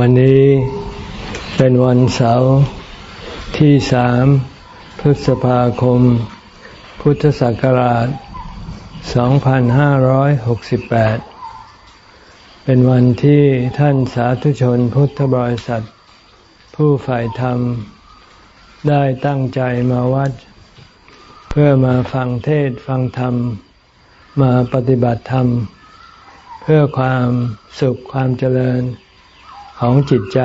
วันนี้เป็นวันเสาร์ที่สามพฤษภาคม พุทธศักราช 2568 เป็นวันที่ท่านสาธุชนพุทธบริษัท ผู้ฝ่ายธรรม ได้ตั้งใจมาวัด เพื่อมาฟังเทศฟังธรรม มาปฏิบัติธรรม เพื่อความสุขความเจริญ ของจิตใจ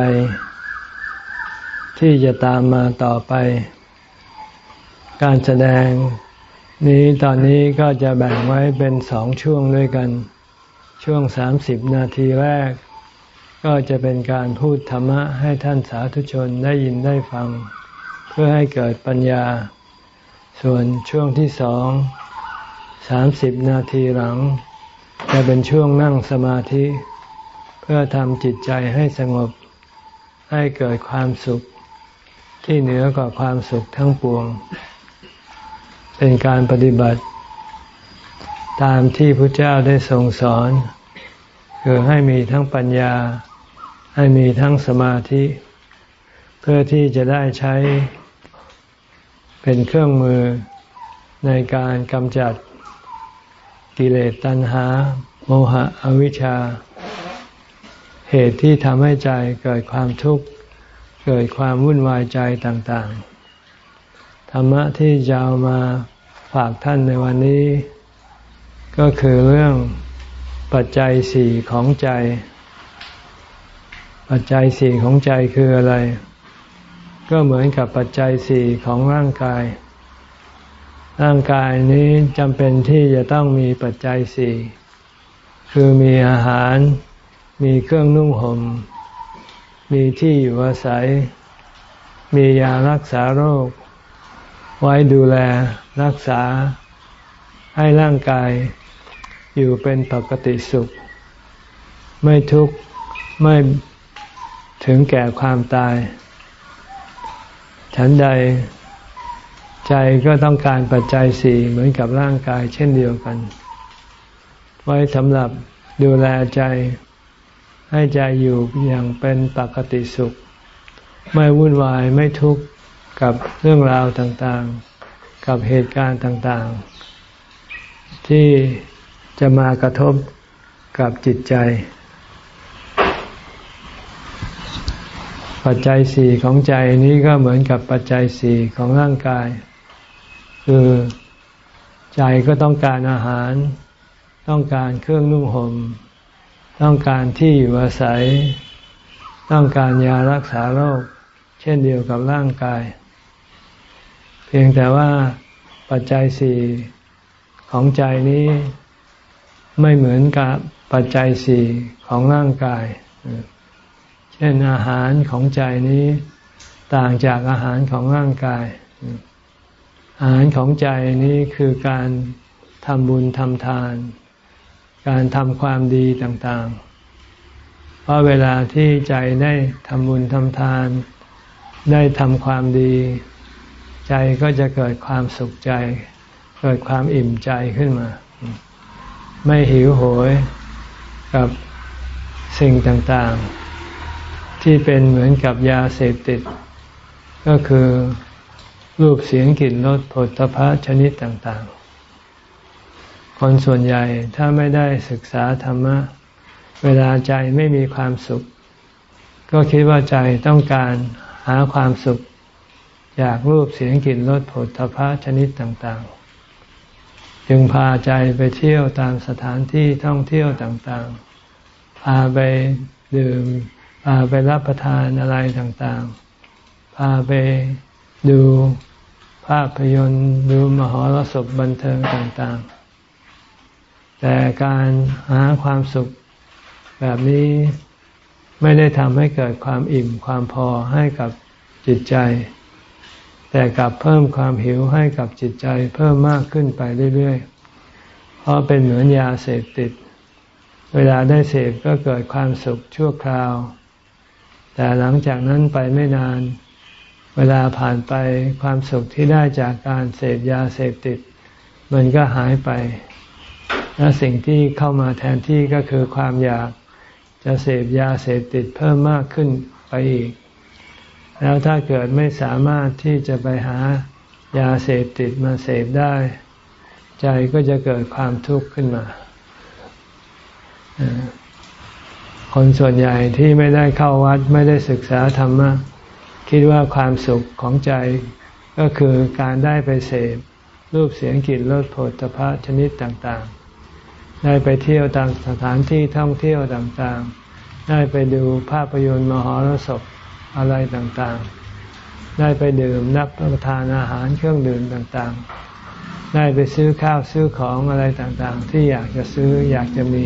ที่จะตามมาต่อไป การแสดงนี้ตอนนี้ก็จะแบ่งไว้เป็นสองช่วงด้วยกัน ช่วงสามสิบนาทีแรก ก็จะเป็นการพูดธรรมะให้ท่านสาธุชนได้ยินได้ฟัง เพื่อให้เกิดปัญญา ส่วนช่วงที่สองสามสิบนาทีหลัง จะเป็นช่วงนั่งสมาธิ พื่อทำจิตใจให้สงบให้เกิดความสุขที่เหนือกว่าความสุขทั้งปวง เป็นการปฏิบัติ ตามที่พระเจ้าได้ทรงสอน คือให้มีทั้งปัญญา ให้มีทั้งสมาธิ เพื่อที่จะได้ใช้ เป็นเครื่องมือในการกำจัดกิเลสตัณหา โมหะอวิชชา เหตุที่ทำให้ใจเกิดความทุกข์ เกิดความวุ่นวายใจต่างๆ ธรรมะที่จะเอามาฝากท่านในวันนี้ ก็คือเรื่องปัจจัยสี่ของใจ ปัจจัยสี่ของใจคืออะไร ก็เหมือนกับปัจจัยสี่ของร่างกาย ร่างกายนี้จำเป็นที่จะต้องมีปัจจัยสี่ คือมีอาหาร มีเครื่องนุ่งหม่ม มีที่อยู่อาศัย มียารักษาโรค ไว้ดูแลรักษาให้ร่างกายอยู่เป็นปกติสุข ไม่ทุกข์ไม่ถึงแก่ความตาย ฉันใดใจก็ต้องการปัจจัยสี่เหมือนกับร่างกายเช่นเดียวกัน ไว้สำหรับดูแลใจ ให้ใจอยู่อย่างเป็นปกติสุข ไม่วุ่นวายไม่ทุกข์กับเรื่องราวต่างๆ กับเหตุการณ์ต่างๆ ที่จะมากระทบกับจิตใจ ปัจจัยสี่ของใจนี้ก็เหมือนกับปัจจัยสี่ของร่างกาย คือใจก็ต้องการอาหาร ต้องการเครื่องนุ่งห่ม ต้องการที่อยู่อาศัย ต้องการยารักษาโรค เช่นเดียวกับร่างกาย เพียงแต่ว่าปัจจัยสี่ของใจนี้ไม่เหมือนกับปัจจัยสี่ของร่างกาย เช่นอาหารของใจนี้ต่างจากอาหารของร่างกาย อาหารของใจนี้คือการทำบุญทำทาน การทำความดีต่างๆ เพราะเวลาที่ใจได้ทำบุญทำทาน ได้ทำความดี ใจก็จะเกิดความสุขใจ เกิดความอิ่มใจขึ้นมา ไม่หิวโหยกับสิ่งต่างๆ ที่เป็นเหมือนกับยาเสพติด ก็คือรูปเสียงกลิ่นรสผลตภะชนิดต่างๆ คนส่วนใหญ่ถ้าไม่ได้ศึกษาธรรมะ เวลาใจไม่มีความสุข ก็คิดว่าใจต้องการหาความสุขจากรูปเสียงกลิ่นรสผลทพะชนิดต่างๆ จึงพาใจไปเที่ยวตามสถานที่ท่องเที่ยวต่างๆ พาไปดื่ม พาไปรับประทานอะไรต่างๆ พาไปดูภาพยนตร์ดูมหรสพบันเทิงต่างๆ แต่การหาความสุขแบบนี้ไม่ได้ทำให้เกิดความอิ่มความพอให้กับจิตใจ แต่กลับเพิ่มความหิวให้กับจิตใจ เพิ่มมากขึ้นไปเรื่อยๆ เพราะเป็นเหมือนยาเสพติด เวลาได้เสพก็เกิดความสุขชั่วคราว แต่หลังจากนั้นไปไม่นาน เวลาผ่านไปความสุขที่ได้จากการเสพยาเสพติด มันก็หายไป และสิ่งที่เข้ามาแทนที่ก็คือความอยากจะเสพยาเสพติดเพิ่มมากขึ้นไปอีก แล้วถ้าเกิดไม่สามารถที่จะไปหายาเสพติดมาเสพได้ ใจก็จะเกิดความทุกข์ขึ้นมา คนส่วนใหญ่ที่ไม่ได้เข้าวัดไม่ได้ศึกษาธรรมะคิดว่าความสุขของใจก็คือการได้ไปเสพรูปเสียงกลิ่นรสผลตพระชนิดต่างๆ ได้ไปเที่ยวตามสถานที่ท่องเที่ยวต่างๆ ได้ไปดูภาพยนตร์มหรสพอะไรต่างๆ ได้ไปดื่มนับประทานอาหารเครื่องดื่มต่างๆ ได้ไปซื้อข้าวซื้อของอะไรต่างๆ ที่อยากจะซื้ออยากจะมี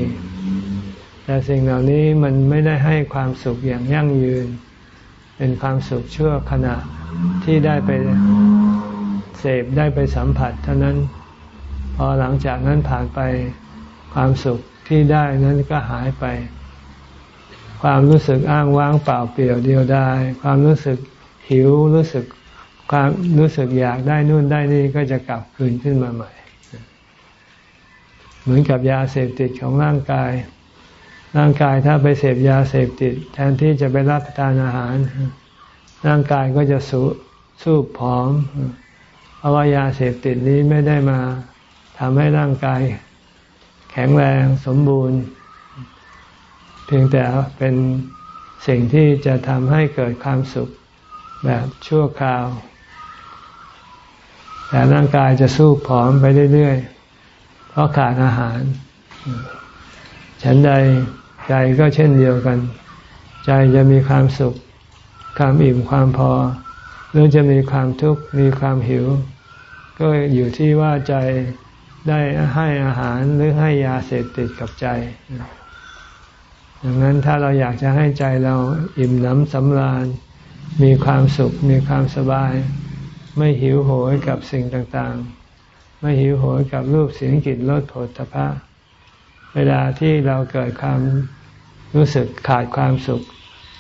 แต่สิ่งเหล่านี้มันไม่ได้ให้ความสุขอย่างยั่งยืน เป็นความสุขชั่วขณะที่ได้ไปเสพได้ไปสัมผัสเท่านั้น พอหลังจากนั้นผ่านไป ความสุขที่ได้นั้นก็หายไป ความรู้สึกอ้างว้างเปล่าเปลี่ยวเดียวดายความรู้สึกหิวรู้สึกความรู้สึกอยากได้นู่นได้นี่ก็จะกลับคืนขึ้นมาใหม่ เหมือนกับยาเสพติดของร่างกาย ร่างกายถ้าไปเสพยาเสพติด แทนที่จะไปรับประทานอาหาร ร่างกายก็จะสูสูบผอมเพราะว่ายาเสพติดนี้ไม่ได้มาทำให้ร่างกาย แข็งแรงสมบูรณ์ เพียงแต่เป็นสิ่งที่จะทำให้เกิดความสุขแบบชั่วคราว แต่ร่างกายจะสู้ผอมไปเรื่อยๆ เพราะขาดอาหาร ฉันใดใจก็เช่นเดียวกัน ใจจะมีความสุข ความอิ่มความพอ หรือจะมีความทุกข์มีความหิว ก็อยู่ที่ว่าใจ ได้ให้อาหารหรือให้ยาเสพติดกับใจดังนั้นถ้าเราอยากจะให้ใจเราอิ่มน้ำสำราญ มีความสุข มีความสบาย ไม่หิวโหยกับสิ่งต่างๆ ไม่หิวโหยกับรูปเสียงกลิ่นรสผลตภะเวลาที่เราเกิดความรู้สึกขาดความสุข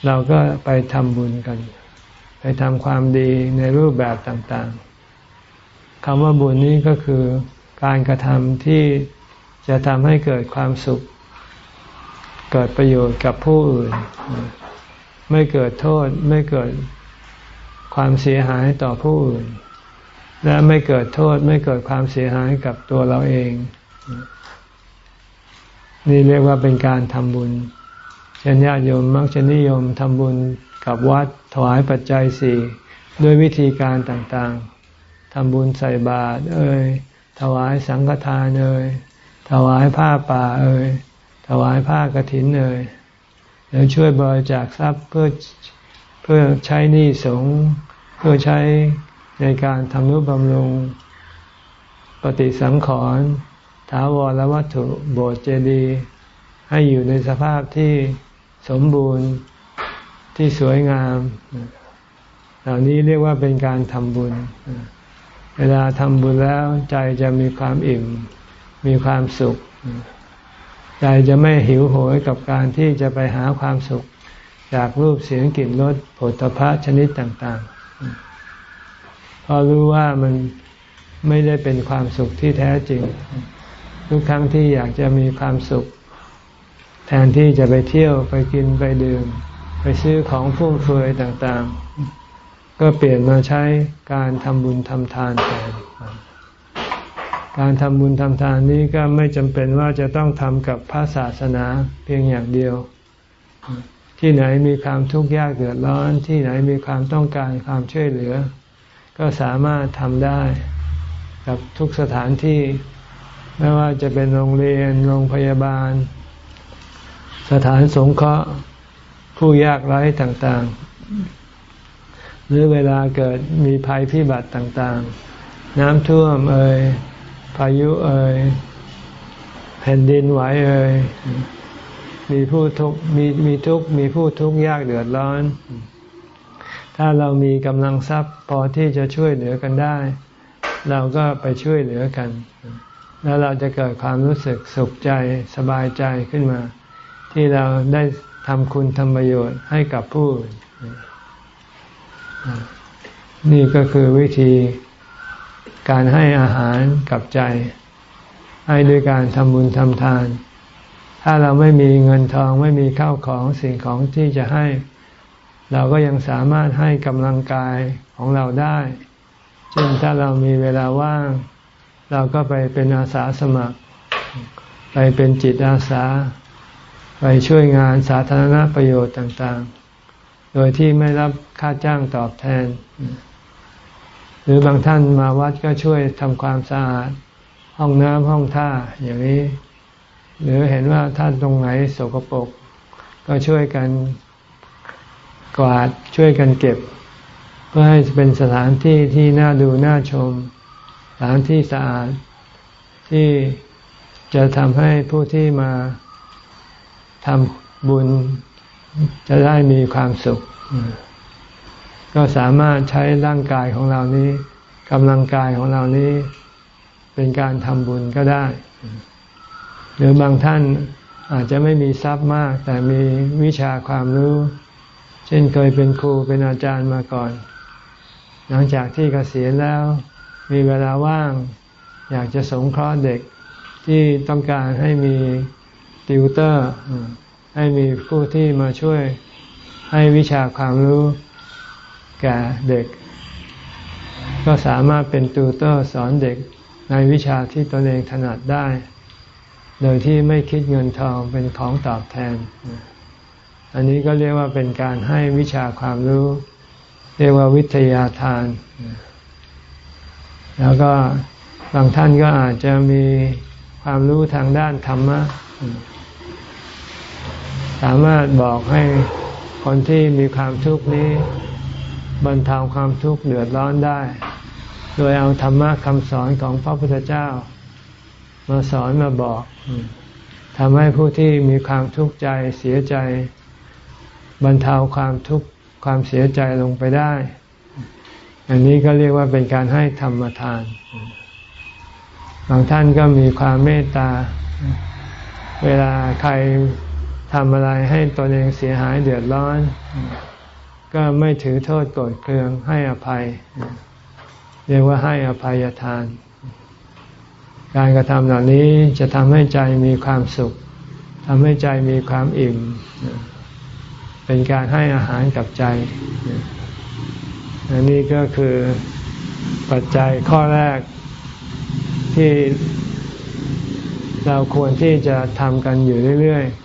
เราก็ไปทำบุญกัน ไปทำความดีในรูปแบบต่างๆคำว่าบุญนี้ก็คือ การกระทำที่จะทำให้เกิดความสุข เกิดประโยชน์กับผู้อื่น ไม่เกิดโทษไม่เกิดความเสียหายต่อผู้อื่น และไม่เกิดโทษไม่เกิดความเสียหายกับตัวเราเอง นี่เรียกว่าเป็นการทำบุญเช่นญาติโยมมักจะนิยมทำบุญกับวัดถวายปัจจัยสี่ด้วยวิธีการต่างๆทำบุญใส่บาตรเอ่ย ถวายสังฆทานเอ่ยถวายผ้าป่าเอ่ยถวายผ้ากรถินเอ่ยหรือช่วยบริจาคทรัพย์เพื่อเพื่อใช้หนี้สงเพื่อใช้ในการทำนุบำรุง ปฏิสังขรณ์ถาวรวัตถุโบสถ์เจดีย์ให้อยู่ในสภาพที่สมบูรณ์ที่สวยงาม เหล่านี้เรียกว่าเป็นการทำบุญ เวลาทำบุญแล้วใจจะมีความอิ่ม มีความสุข ใจจะไม่หิวโหยกับการที่จะไปหาความสุข จากรูปเสียงกลิ่นรสผลิภัณฑ์ชนิดต่าง ๆ พอรู้ว่ามันไม่ได้เป็นความสุขที่แท้จริง ทุกครั้งที่อยากจะมีความสุข แทนที่จะไปเที่ยวไปกินไปดื่ม ไปซื้อของฟุ่มเฟือยต่าง ๆ ก็เปลี่ยนมาใช้การทำบุญทำทานแทนการทำบุญทำทานนี้ก็ไม่จำเป็นว่าจะต้องทำกับพระศาสนาเพียงอย่างเดียว ที่ไหนมีความทุกข์ยากเดือดร้อน ที่ไหนมีความต้องการความช่วยเหลือ ก็สามารถทำได้กับทุกสถานที่ ไม่ว่าจะเป็นโรงเรียน โรงพยาบาล สถานสงเคราะห์ ผู้ยากไร้ต่างๆ รือเวลาเกิดมีภัยพิบัติต่างๆ น้ำท่วมเอ่ยพายุเอ่ยแผ่นดินไหวเอ่ยมีผู้ทุกมีมีทุกมีผู้ทุกข์ยากเดือดร้อน ถ้าเรามีกำลังทรัพย์พอที่จะช่วยเหลือกันได้ เราก็ไปช่วยเหลือกัน แล้วเราจะเกิดความรู้สึกสุขใจสบายใจขึ้นมา ที่เราได้ทำคุณทำประโยชน์ให้กับผู้อื่น นี่ก็คือวิธีการให้อาหารกับใจ ให้ด้วยการทำบุญทำทาน ถ้าเราไม่มีเงินทองไม่มีข้าวของสิ่งของที่จะให้ เราก็ยังสามารถให้กำลังกายของเราได้เช่นถ้าเรามีเวลาว่าง เราก็ไปเป็นอาสาสมัคร ไปเป็นจิตอาสา ไปช่วยงานสาธารณประโยชน์ต่างๆ โดยที่ไม่รับค่าจ้างตอบแทน หรือบางท่านมาวัดก็ช่วยทำความสะอาด ห้องน้ำห้องท่าอย่างนี้ หรือเห็นว่าท่านตรงไหนสกปรกก็ช่วยกันกวาดช่วยกันเก็บ เพื่อให้เป็นสถานที่ที่น่าดูน่าชม สถานที่สะอาดที่จะทำให้ผู้ที่มาทำบุญ จะได้มีความสุข ก็สามารถใช้ร่างกายของเรานี้กำลังกายของเรานี้ เป็นการทำบุญก็ได้ หรือบางท่านอาจจะไม่มีทรัพย์มาก แต่มีวิชาความรู้ เช่นเคยเป็นครูเป็นอาจารย์มาก่อน หลังจากที่เกษียณแล้ว มีเวลาว่าง อยากจะสงเคราะห์เด็กที่ต้องการให้มีติวเตอร์ ให้มีผู้ที่มาช่วยให้วิชาความรู้แก่เด็ก ก็สามารถเป็นติวเตอร์สอนเด็กในวิชาที่ตนเองถนัดได้ โดยที่ไม่คิดเงินทองเป็นของตอบแทน อันนี้ก็เรียกว่าเป็นการให้วิชาความรู้ เรียกว่าวิทยาทาน แล้วก็บางท่านก็อาจจะมีความรู้ทางด้านธรรมะ สามารถบอกให้คนที่มีความทุกข์นี้บรรเทาความทุกข์เดือดร้อนได้ โดยเอาธรรมะคำสอนของพระพุทธเจ้า มาสอนมาบอกทำให้ผู้ที่มีความทุกข์ใจเสียใจ บรรเทาความทุกข์ความเสียใจลงไปได้ อันนี้ก็เรียกว่าเป็นการให้ธรรมทาน บางท่านก็มีความเมตตา เวลาใคร ทำอะไรให้ตนเองเสียหายเดือดร้อน ก็ไม่ถือโทษโกรธเคืองให้อภัย เรียกว่าให้อภัยทาน การกระทำเหล่านี้จะทำให้ใจมีความสุขทำให้ใจมีความอิ่ม เป็นการให้อาหารกับใจอันนี้ก็คือปัจจัยข้อแรกที่เราควรที่จะทำกันอยู่เรื่อยๆ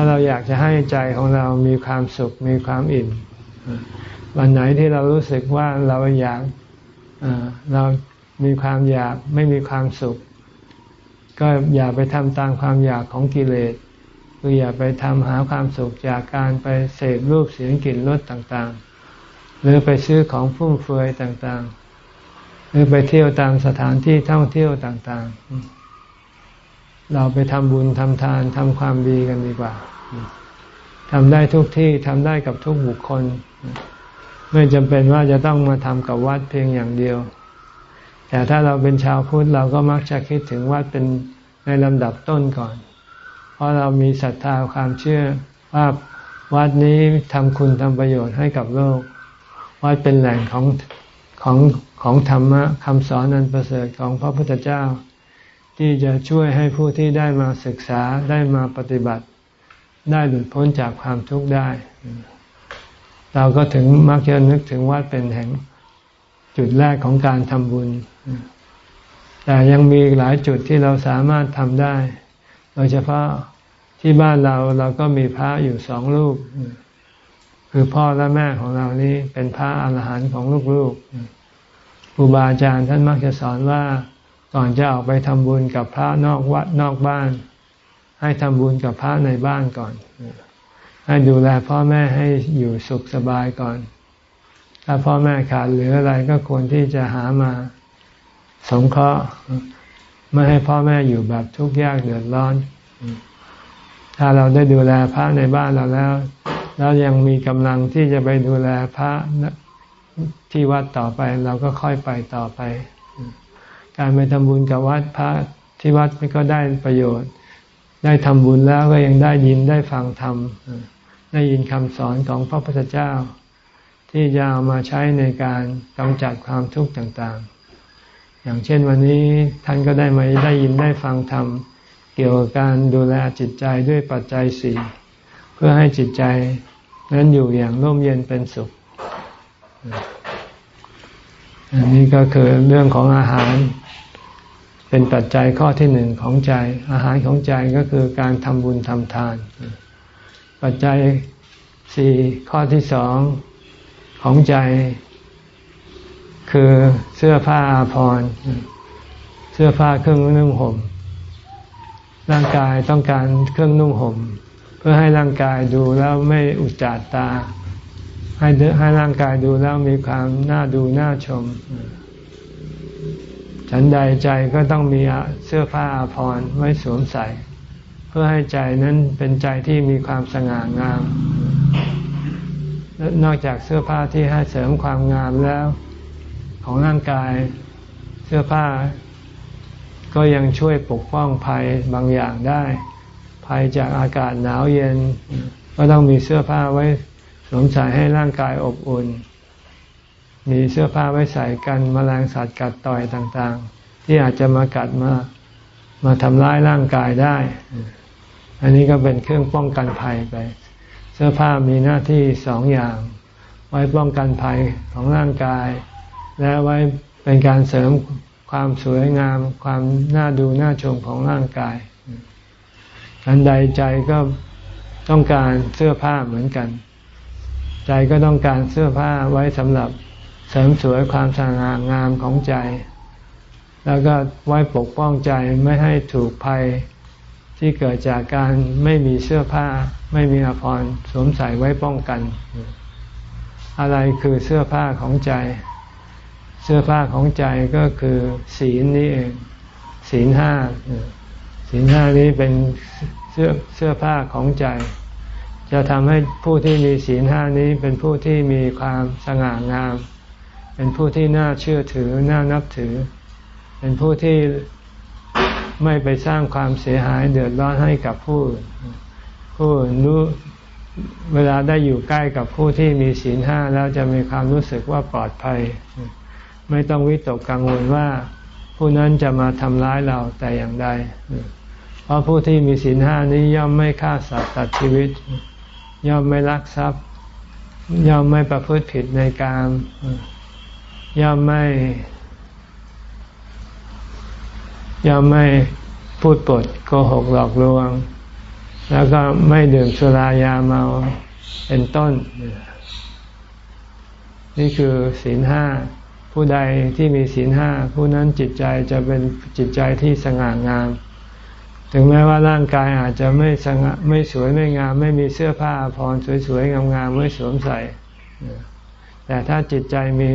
ถ้าเราอยากจะให้ใจของเรามีความสุขมีความอิ่ม วันไหนที่เรารู้สึกว่าเราอยากเรามีความอยากไม่มีความสุข ก็อย่าไปทำตามความอยากของกิเลสคืออย่าไปทำหาความสุขจากการไปเสพรูปเสียงกลิ่นรสต่างๆ หรือไปซื้อของฟุ่มเฟือยต่างๆ หรือไปเที่ยวตามสถานที่ท่องเที่ยวต่างๆ เราไปทำบุญทำทานทำความดีกันดีกว่าทำได้ทุกที่ทำได้กับทุกบุคคล ไม่จำเป็นว่าจะต้องมาทำกับวัดเพียงอย่างเดียว แต่ถ้าเราเป็นชาวพุทธเราก็มักจะคิดถึงวัดเป็นในลำดับต้นก่อน เพราะเรามีศรัทธาความเชื่อว่าวัดนี้ทำคุณทำประโยชน์ให้กับโลก วัดเป็นแหล่งของของของธรรมะคำสอนนันประเสริฐของพระพุทธเจ้า ที่จะช่วยให้ผู้ที่ได้มาศึกษาได้มาปฏิบัติ ได้หลุดพ้นจากความทุกข์ได้ เราก็ถึงมักจะนึกถึงวัดเป็นแห่งจุดแรกของการทำบุญ แต่ยังมีหลายจุดที่เราสามารถทำได้ โดยเฉพาะที่บ้านเราเราก็มีพระอยู่สองรูป คือพ่อและแม่ของเรานี้เป็นพระอาหารหันต์ของลูกๆครูบาอาจารย์ท่านมักจะสอนว่า ก่อนจะออกไปทำบุญกับพระนอกวัดนอกบ้าน ให้ทำบุญกับพระในบ้านก่อน ให้ดูแลพ่อแม่ให้อยู่สุขสบายก่อน ถ้าพ่อแม่ขาดเหลืออะไรก็ควรที่จะหามาสงเคราะห์ไม่ให้พ่อแม่อยู่แบบทุกข์ยากเดือดร้อน ถ้าเราได้ดูแลพระในบ้านเราแล้วแล้วยังมีกำลังที่จะไปดูแลพระที่วัดต่อไปเราก็ค่อยไปต่อไป การไปทำบุญกับวัดพระที่วัดก็ได้ประโยชน์ ได้ทำบุญแล้วก็ยังได้ยินได้ฟังธรรมได้ยินคำสอนของพระพุทธเจ้า ที่จะเอามาใช้ในการกำจัดความทุกข์ต่างๆ อย่างเช่นวันนี้ท่านก็ได้มาได้ยินได้ฟังธรรมเกี่ยวกับการดูแลจิตใจด้วยปัจจัยสี่เพื่อให้จิตใจนั้นอยู่อย่างร่มเย็นเป็นสุข อันนี้ก็คือเรื่องของอาหาร เป็นปัจจัยข้อที่หนึ่งของใจ อาหารของใจก็คือการทำบุญทำทาน ปัจจัยสี่ข้อที่สองของใจ คือเสื้อผ้าอาภรณ์เสื้อผ้าเครื่องนุ่งห่ม ร่างกายต้องการเครื่องนุ่งห่ม เพื่อให้ร่างกายดูแล้วไม่อุจจารตา ให้ให้ร่างกายดูแล้วมีความน่าดูน่าชม ฉันใดใจก็ต้องมีเสื้อผ้าอาภรณ์ไว้สวมใส่ เพื่อให้ใจนั้นเป็นใจที่มีความสง่างาม นอกจากเสื้อผ้าที่ให้เสริมความงามแล้ว ของร่างกายเสื้อผ้า ก็ยังช่วยปกป้องภัยบางอย่างได้ ภัยจากอากาศหนาวเย็น ก็ต้องมีเสื้อผ้าไว้สวมใส่ให้ร่างกายอบอุ่น มีเสื้อผ้าไว้ใส่กันมแมลงสัตว์กัดต่อยต่างๆ ที่อาจจะมากัดมามาทำร้ายร่างกายได้ อันนี้ก็เป็นเครื่องป้องกันภัยไป เสื้อผ้ามีหน้าที่สองอย่าง ไว้ป้องกันภัยของร่างกาย และไว้เป็นการเสริมความสวยงาม ความน่าดูน่าชมของร่างกายอันใดใจก็ต้องการเสื้อผ้าเหมือนกัน ใจก็ต้องการเสื้อผ้าไว้สำหรับ เสริมสวยความสง่างามของใจ แล้วก็ไว้ปกป้องใจไม่ให้ถูกภัยที่เกิดจากการไม่มีเสื้อผ้า ไม่มีอภรณ์สวมใส่ไว้ป้องกัน อะไรคือเสื้อผ้าของใจ เสื้อผ้าของใจก็คือศีลนี้เองศีลห้าศีลห้านี้เป็นเสื้อเสื้อผ้าของใจ จะทำให้ผู้ที่มีศีลห้านี้เป็นผู้ที่มีความสง่างาม เป็นผู้ที่น่าเชื่อถือน่านับถือ เป็นผู้ที่ไม่ไปสร้างความเสียหายเดือดร้อนให้กับผู้ผู้รู้เวลาได้อยู่ใกล้กับผู้ที่มีศีลห้าแล้วจะมีความรู้สึกว่าปลอดภัย ไม่ต้องวิตกกังวลว่าผู้นั้นจะมาทำร้ายเราแต่อย่างใด เพราะผู้ที่มีศีลห้านี้ย่อมไม่ฆ่าสัตว์ตัดชีวิต ย่อมไม่ลักทรัพย์ ย่อมไม่ประพฤติผิดในการ ย่อมไม่ย่อมไม่พูดปดโกหกหลอกลวง แล้วก็ไม่ดื่มสุรายาเมาเป็นต้น นี่คือศีลห้าผู้ใดที่มีศีลห้าผู้นั้นจิตใจจะเป็นจิตใจที่สง่างาม ถึงแม้ว่าร่างกายอาจจะไม่สง่าไม่สวยไม่งาม ไม่มีเสื้อผ้าพรสวยๆงามๆไม่สวมใส่แต่ถ้าจิตใจมี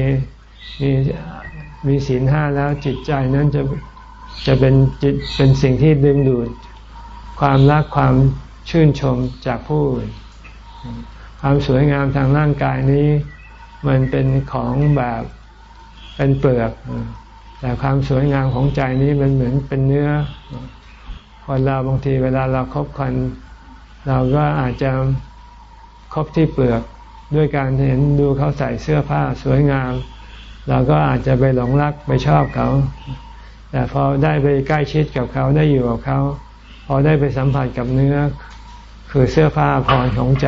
มีมีศีลห้าแล้วจิตใจนั้นจะจะเป็นจิตเป็นสิ่งที่ดึงดูดความรักความชื่นชมจากผู้อื่นความสวยงามทางร่างกายนี้ มันเป็นของแบบเป็นเปลือก แต่ความสวยงามของใจนี้มันเหมือนเป็นเนื้อคนเราบางทีเวลาเราครบคนเราก็อาจจะคบที่เปลือกด้วยการเห็นดูเขาใส่เสื้อผ้าสวยงาม เราก็อาจจะไปหลงรักไปชอบเขา แต่พอได้ไปใกล้ชิดกับเขาได้อยู่กับเขา พอได้ไปสัมผัสกับเนื้อ คือเสื้อผ้าพรของใจ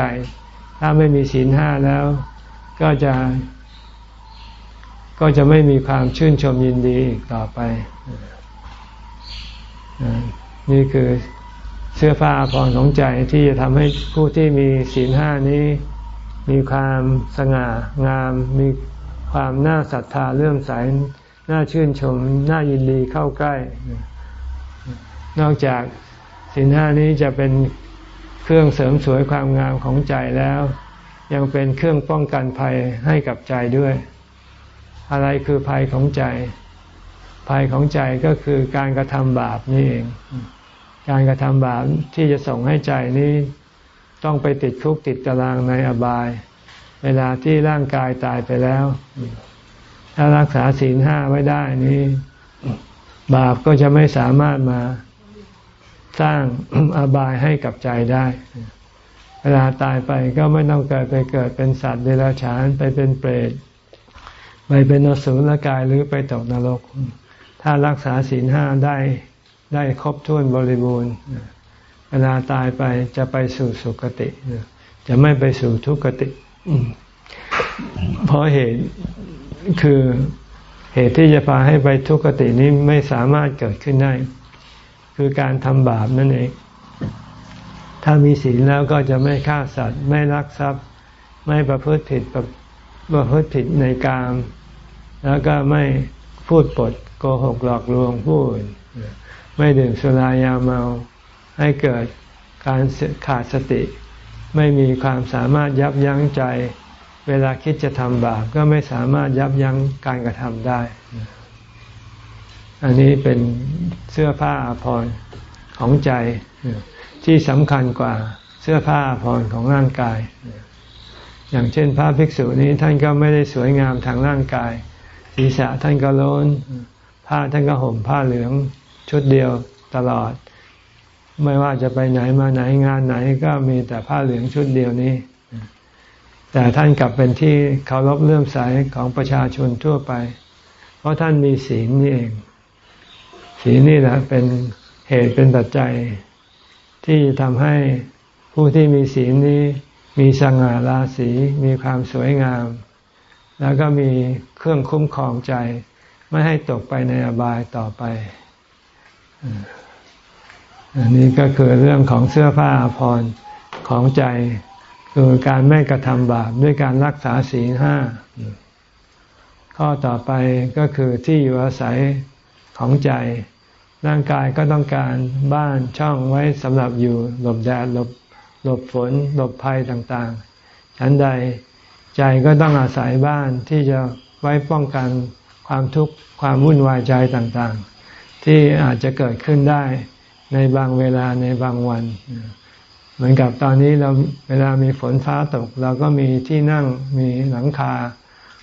ถ้าไม่มีศีลห้าแล้ว ก็จะ ก็จะไม่มีความชื่นชมยินดีอีกต่อไป นี่คือเสื้อผ้าผ่อนของใจที่จะทำให้ผู้ที่มีศีลห้านี้ มีความสง่างามมี ความน่าศรัทธาเลื่อมใสน่าชื่นชมน่ายินดีเข้าใกล้ นอกจากศีลห้านี้จะเป็นเครื่องเสริมสวยความงามของใจแล้ว ยังเป็นเครื่องป้องกันภัยให้กับใจด้วย อะไรคือภัยของใจ ภัยของใจก็คือการกระทำบาปนี่เอง การกระทำบาปที่จะส่งให้ใจนี้ ต้องไปติดคุกติดตารางในอบาย เวลาที่ร่างกายตายไปแล้ว ถ้ารักษาศีลห้าไว้ได้นี้ บาปก็จะไม่สามารถมาสร้างอบายให้กับใจได้ เวลาตายไปก็ไม่ต้องเกิดไปเกิดเป็นสัตว์เดรัจฉานไปเป็นเปรตไปเป็นนสุลกายหรือไปตกนรก ถ้ารักษาศีลห้าได้ได้ครบถ้วนบริบูรณ์เวลาตายไปจะไปสู่สุคติ จะไม่ไปสู่ทุกขติ เพราะเหตุคือเหตุที่จะพาให้ไปทุกขตินี้ไม่สามารถเกิดขึ้นได้ คือการทำบาปนั่นเอง ถ้ามีศีลแล้วก็จะไม่ฆ่าสัตว์ ไม่ลักทรัพย์ ไม่ประพฤติผิดประพฤติผิดในกาม แล้วก็ไม่พูดปดโกหกหลอกลวงผู้อื่นไม่ดื่มสุรายาเมาให้เกิดการขาดสติ ไม่มีความสามารถยับยั้งใจ เวลาคิดจะทำบาปก็ไม่สามารถยับยั้งการกระทำได้ อันนี้เป็นเสื้อผ้าอาภรณ์ของใจที่สำคัญกว่าเสื้อผ้าอาภรณ์ของร่างกาย อย่างเช่นพระภิกษุนี้ท่านก็ไม่ได้สวยงามทางร่างกาย ศีรษะท่านก็โลนผ้าท่านก็ห่มผ้าเหลืองชุดเดียวตลอด ไม่ว่าจะไปไหนมาไหนงานไหนก็มีแต่ผ้าเหลืองชุดเดียวนี้ แต่ท่านกลับเป็นที่เคารพเลื่อมใสของประชาชนทั่วไป เพราะท่านมีศีลนี่เอง ศีลนี่แหละเป็นเหตุเป็นปัจจัย ที่ทำให้ผู้ที่มีศีลนี้มีสง่าราศีมีความสวยงาม แล้วก็มีเครื่องคุ้มครองใจ ไม่ให้ตกไปในอบายต่อไป อันนี้ก็คือเรื่องของเสื้อผ้าพรของใจ คือการไม่กระทำบาปด้วยการรักษาศีลห้า ข้อต่อไปก็คือที่อยู่อาศัยของใจ ร่างกายก็ต้องการบ้านช่องไว้สำหรับอยู่หลบแดดหลบหลบฝนหลบภัยต่างๆ ฉันใดใจก็ต้องอาศัยบ้านที่จะไว้ป้องกันความทุกข์ความวุ่นวายใจต่างๆ ที่อาจจะเกิดขึ้นได้ ในบางเวลาในบางวัน เหมือนกับตอนนี้เราเวลามีฝนฟ้าตก เราก็มีที่นั่งมีหลังคา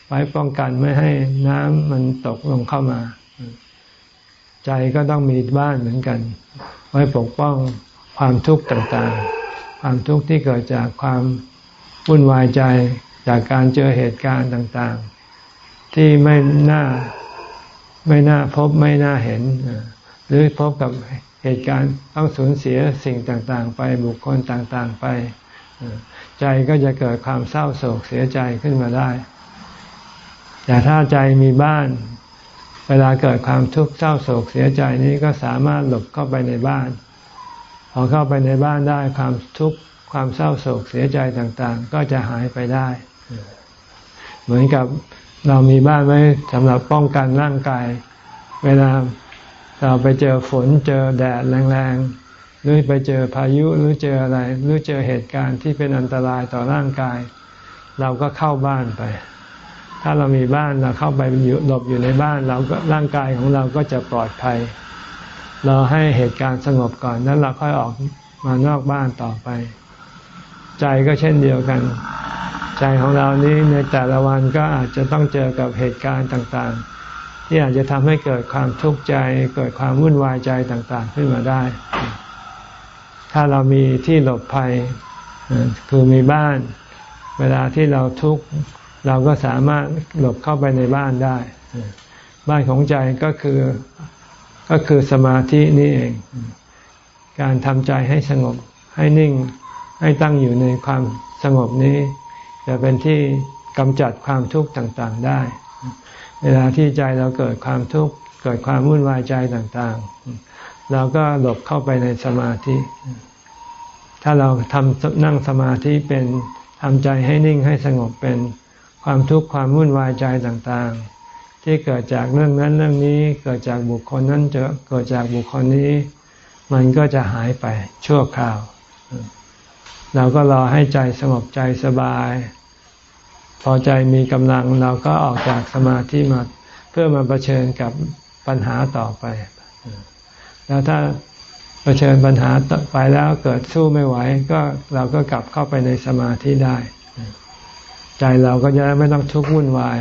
ไว้ป้องกันไม่ให้น้ำมันตกลงเข้ามา ใจก็ต้องมีบ้านเหมือนกัน ไว้ปกป้องความทุกข์ต่างๆ ความทุกข์ที่เกิดจากความวุ่นวายใจจากการเจอเหตุการณ์ต่างๆ ที่ไม่น่าไม่น่าพบไม่น่าเห็น หรือพบกับ เหตุการณ์ต้องสูญเสียสิ่งต่างๆ ไปบุคคลต่างๆไป ใจก็จะเกิดความเศร้าโศกเสียใจขึ้นมาได้ แต่ถ้าใจมีบ้าน เวลาเกิดความทุกข์เศร้าโศกเสียใจนี้ก็สามารถหลบเข้าไปในบ้านพอเข้าไปในบ้านได้ความทุกข์ความเศร้าโศกเสียใจต่างๆ ก็จะหายไปได้ เหมือนกับเรามีบ้านไว้สำหรับป้องกันร่างกาย เวลา เราไปเจอฝนเจอแดดแรงๆหรือไปเจอพายุหรือเจออะไร หรือเจอเหตุการณ์ที่เป็นอันตรายต่อร่างกาย เราก็เข้าบ้านไป ถ้าเรามีบ้านเราเข้าไปอยู่หลบอยู่ในบ้านเราก็ร่างกายของเราก็จะปลอดภัย เราให้เหตุการณ์สงบก่อนแล้วเราค่อยออกมานอกบ้านต่อไป ใจก็เช่นเดียวกัน ใจของเรานี้ในแต่ละวันก็อาจจะต้องเจอกับเหตุการณ์ต่างๆ ที่อาจจะทำให้เกิดความทุกข์ใจ เกิดความวุ่นวายใจต่าง ๆ ขึ้นมาได้ ถ้าเรามีที่หลบภัยคือมีบ้าน เวลาที่เราทุกข์เราก็สามารถหลบเข้าไปในบ้านได้ บ้านของใจก็คือก็คือสมาธินี่เอง การทำใจให้สงบให้นิ่งให้ตั้งอยู่ในความสงบนี้ จะเป็นที่กำจัดความทุกข์ต่างๆได้ เวลาที่ใจเราเกิดความทุกข์เกิดความวุ่นวายใจต่างๆ เราก็หลบเข้าไปในสมาธิ ถ้าเราทำนั่งสมาธิเป็นทำใจให้นิ่งให้สงบเป็นความทุกข์ความวุ่นวายใจต่างๆ ที่เกิดจากเรื่องนั้นเรื่องนี้เกิดจากบุคคลนั้นเจอเกิดจากบุคคลนี้ มันก็จะหายไปชั่วคราว เราก็รอให้ใจสงบใจสบาย พอใจมีกำลังเราก็ออกจากสมาธิมาเพื่อมาเผชิญกับปัญหาต่อไป แล้วถ้าเผชิญปัญหาไปแล้วเกิดสู้ไม่ไหว ก็เราก็กลับเข้าไปในสมาธิได้ ใจเราก็จะไม่ต้องทุกข์วุ่นวาย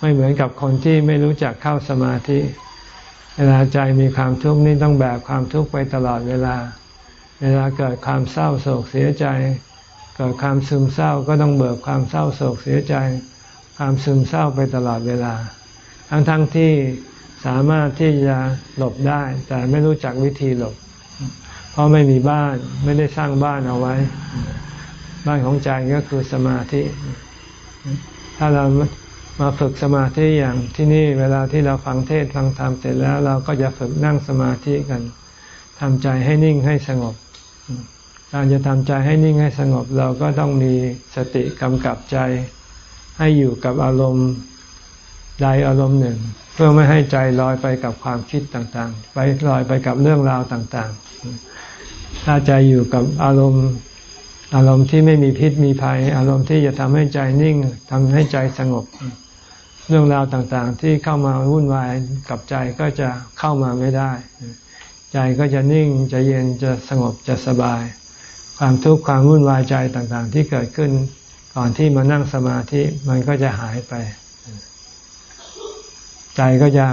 ไม่เหมือนกับคนที่ไม่รู้จักเข้าสมาธิ เวลาใจมีความทุกข์นี่ต้องแบกความทุกข์ไปตลอดเวลา เวลาเกิดความเศร้าโศกเสียใจ เกิดความซึมเศร้าก็ต้องเบิกความเศร้าโศกเสียใจ ความซึมเศร้าไปตลอดเวลา ทั้งๆทที่สามารถที่จะหลบได้ แต่ไม่รู้จักวิธีหลบ เพราะไม่มีบ้านไม่ได้สร้างบ้านเอาไว้ บ้านของใจก็คือสมาธิ ถ้าเรามาฝึกสมาธิอย่างที่นี่เวลาที่เราฟังเทศฟังธรรมเสร็จแล้ว เราก็จะฝึกนั่งสมาธิกันทำใจให้นิ่งให้สงบ การจะทำใจให้นิ่งให้สงบเราก็ต้องมีสติกำกับใจ ให้อยู่กับอารมณ์ใดอารมณ์หนึ่ง เพื่อไม่ให้ใจลอยไปกับความคิดต่างๆ ไปลอยไปกับเรื่องราวต่างๆ ถ้าใจอยู่กับอารมณ์ อารมณ์ที่ไม่มีพิษมีภัย อารมณ์ที่จะทำให้ใจนิ่งทำให้ใจสงบ เรื่องราวต่างๆ ที่เข้ามาวุ่นวายกับใจก็จะเข้ามาไม่ได้ ใจก็จะนิ่งจะเย็นจะสงบจะสบาย ความทุกข์ความวุ่นวายใจต่างๆ ที่เกิดขึ้น ก่อนที่มานั่งสมาธิมันก็จะหายไป ใจก็จะ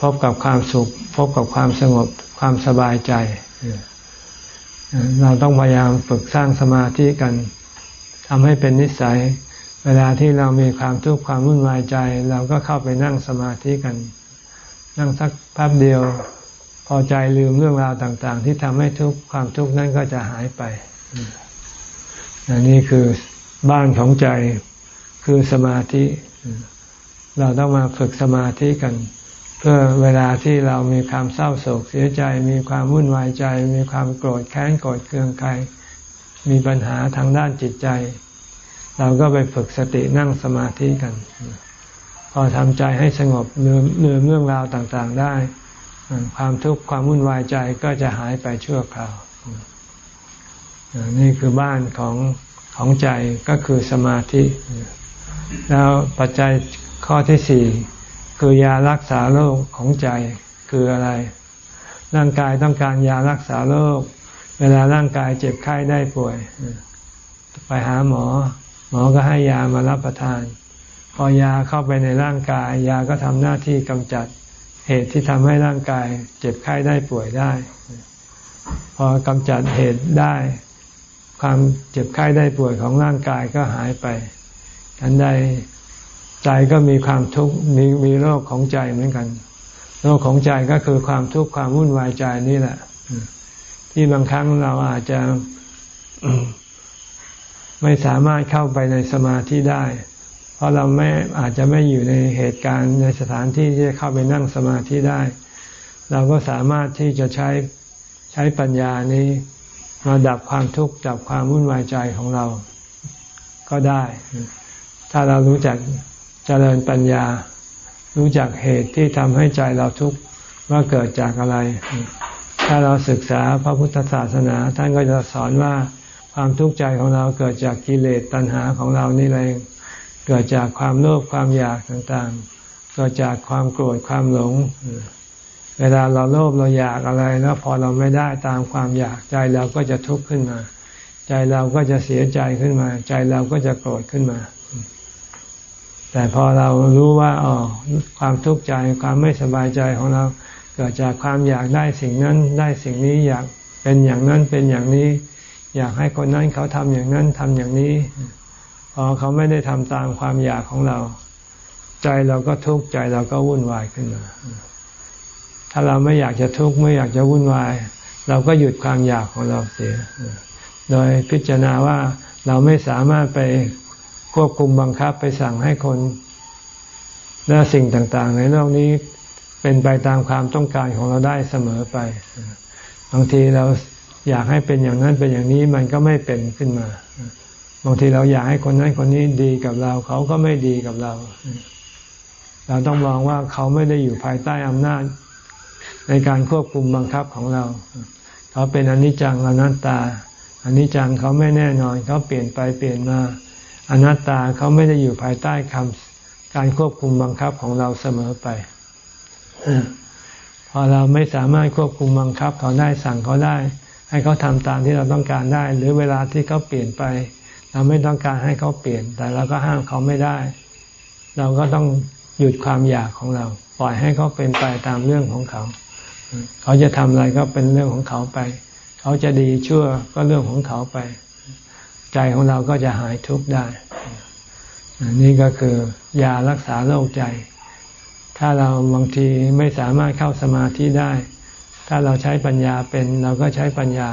พบกับความสุข พบกับความสงบความสบายใจ เราต้องพยายามฝึกสร้างสมาธิกันทำให้เป็นนิสัย เวลาที่เรามีความทุกข์ความวุ่นวายใจ เราก็เข้าไปนั่งสมาธิกัน นั่งสักแป๊บเดียว พอใจลืมเรื่องราวต่าง ๆ ที่ทำให้ทุกความทุกข์นั้นก็จะหายไปอันนี้คือบ้านของใจคือสมาธิ เราต้องมาฝึกสมาธิกัน เพื่อเวลาที่เรามีความเศร้าโศกเสียใจ มีความวุ่นวายใจ มีความโกรธแค้นโกรธเคืองใครมีปัญหาทางด้านจิตใจ เราก็ไปฝึกสตินั่งสมาธิกัน พอทำใจให้สงบลืมลืมเรื่องราวต่าง ๆ ได้ ความทุกข์ความวุ่นวายใจก็จะหายไปชั่วคราวนี่คือบ้านของของใจก็คือสมาธิ แล้วปัจจัยข้อที่สี่คือยารักษาโรคของใจคืออะไร ร่างกายต้องการยารักษาโรคเวลาร่างกายเจ็บไข้ได้ป่วย ไปหาหมอ หมอก็ให้ยามารับประทาน พอยาเข้าไปในร่างกาย ยาก็ทำหน้าที่กำจัด เหตุที่ทำให้ร่างกาย เจ็บไข้ได้ป่วยได้ พอกำจัดเหตุได้ ความเจ็บไข้ได้ป่วยของร่างกายก็หายไปทันใดใจก็มีความทุกข์มีมีโรคของใจเหมือนกัน โรคของใจก็คือความทุกข์ความวุ่นวายใจนี่แหละ ที่บางครั้งเราอาจจะไม่สามารถเข้าไปในสมาธิได้ เพราะเราไม่อาจจะไม่อยู่ในเหตุการณ์ในสถานที่ที่จะเข้าไปนั่งสมาธิได้ เราก็สามารถที่จะใช้ใช้ปัญญานี้มาดับความทุกข์ดับความวุ่นวายใจของเราก็ได้ ถ้าเรารู้จักเจริญปัญญา รู้จักเหตุที่ทำให้ใจเราทุกข์ว่าเกิดจากอะไร ถ้าเราศึกษาพระพุทธศาสนา ท่านก็จะสอนว่าความทุกข์ใจของเราเกิดจากกิเลสตัณหาของเรานี่เอง เกิดจากความโลภความอยากต่างๆ เกิดจากความโกรธความหลง เวลาเราโลภเราอยากอะไรแล้วพอเราไม่ได้ตามความอยากใจเราก็จะทุกข์ขึ้นมา ใจเราก็จะเสียใจขึ้นมา ใจเราก็จะโกรธขึ้นมา แต่พอเรารู้ว่าอ๋อความทุกข์ใจความไม่สบายใจของเรา เกิดจากความอยากได้สิ่งนั้นได้สิ่งนี้อยากเป็นอย่างนั้นเป็นอย่างนี้ อยากให้คนนั้นเขาทำอย่างนั้นทำอย่างนี้ พอเขาไม่ได้ทำตามความอยากของเรา ใจเราก็ทุกข์ใจเราก็วุ่นวายขึ้นมา ถ้าเราไม่อยากจะทุกข์ไม่อยากจะวุ่นวาย เราก็หยุดความอยากของเราเสีย โดยพิจารณาว่าเราไม่สามารถไปควบคุมบังคับไปสั่งให้คนและสิ่งต่างๆ ในโลกนี้เป็นไปตามความต้องการของเราได้เสมอไปบางทีเราอยากให้เป็นอย่างนั้นเป็นอย่างนี้มันก็ไม่เป็นขึ้นมา บางทีเราอยากให้คนนั้นคนนี้ดีกับเรา เขาก็ไม่ดีกับเรา เราต้องมองว่าเขาไม่ได้อยู่ภายใต้อำนาจ ในการควบคุมบังคับของเรา เขาเป็นอนิจจังอนัตตาอนิจจังเขาไม่แน่นอน เขาเปลี่ยนไปเปลี่ยนมาอนัตตาเขาไม่ได้อยู่ภายใต้คำการควบคุมบังคับของเราเสมอไปพอเราไม่สามารถควบคุมบังคับเขาได้สั่งเขาได้ ให้เขาทำตามที่เราต้องการได้ หรือเวลาที่เขาเปลี่ยนไป เราไม่ต้องการให้เขาเปลี่ยน แต่เราก็ห้ามเขาไม่ได้ เราก็ต้องหยุดความอยากของเรา ปล่อยให้เขาเป็นไปตามเรื่องของเขา เขาจะทำอะไรก็เป็นเรื่องของเขาไป เขาจะดีชั่วก็เรื่องของเขาไป ใจของเราก็จะหายทุกข์ได้ นี่ก็คือยารักษาโรคใจ ถ้าเราบางทีไม่สามารถเข้าสมาธิได้ ถ้าเราใช้ปัญญาเป็นเราก็ใช้ปัญญา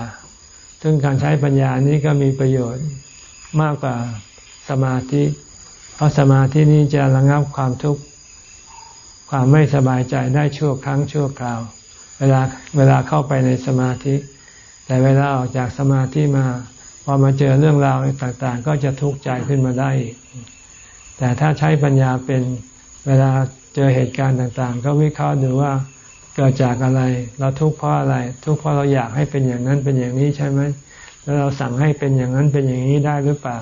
ซึ่งการใช้ปัญญานี้ก็มีประโยชน์ มากกว่าสมาธิ เพราะสมาธินี้จะระงับความทุกข์ความไม่สบายใจได้ชั่วครั้งชั่วคราว เวลาเวลาเข้าไปในสมาธิ แต่เวลาออกจากสมาธิมาพอมาเจอเรื่องราวต่างๆ ก็จะทุกข์ใจขึ้นมาได้ แต่ถ้าใช้ปัญญาเป็นเวลาเจอเหตุการณ์ต่างๆ ก็วิเคราะห์ดูว่าเกิดจากอะไร เราทุกข์เพราะอะไร ทุกข์เพราะเราอยากให้เป็นอย่างนั้นเป็นอย่างนี้ใช่ไหม แล้วเราสั่งให้เป็นอย่างนั้นเป็นอย่างนี้ได้หรือเปล่า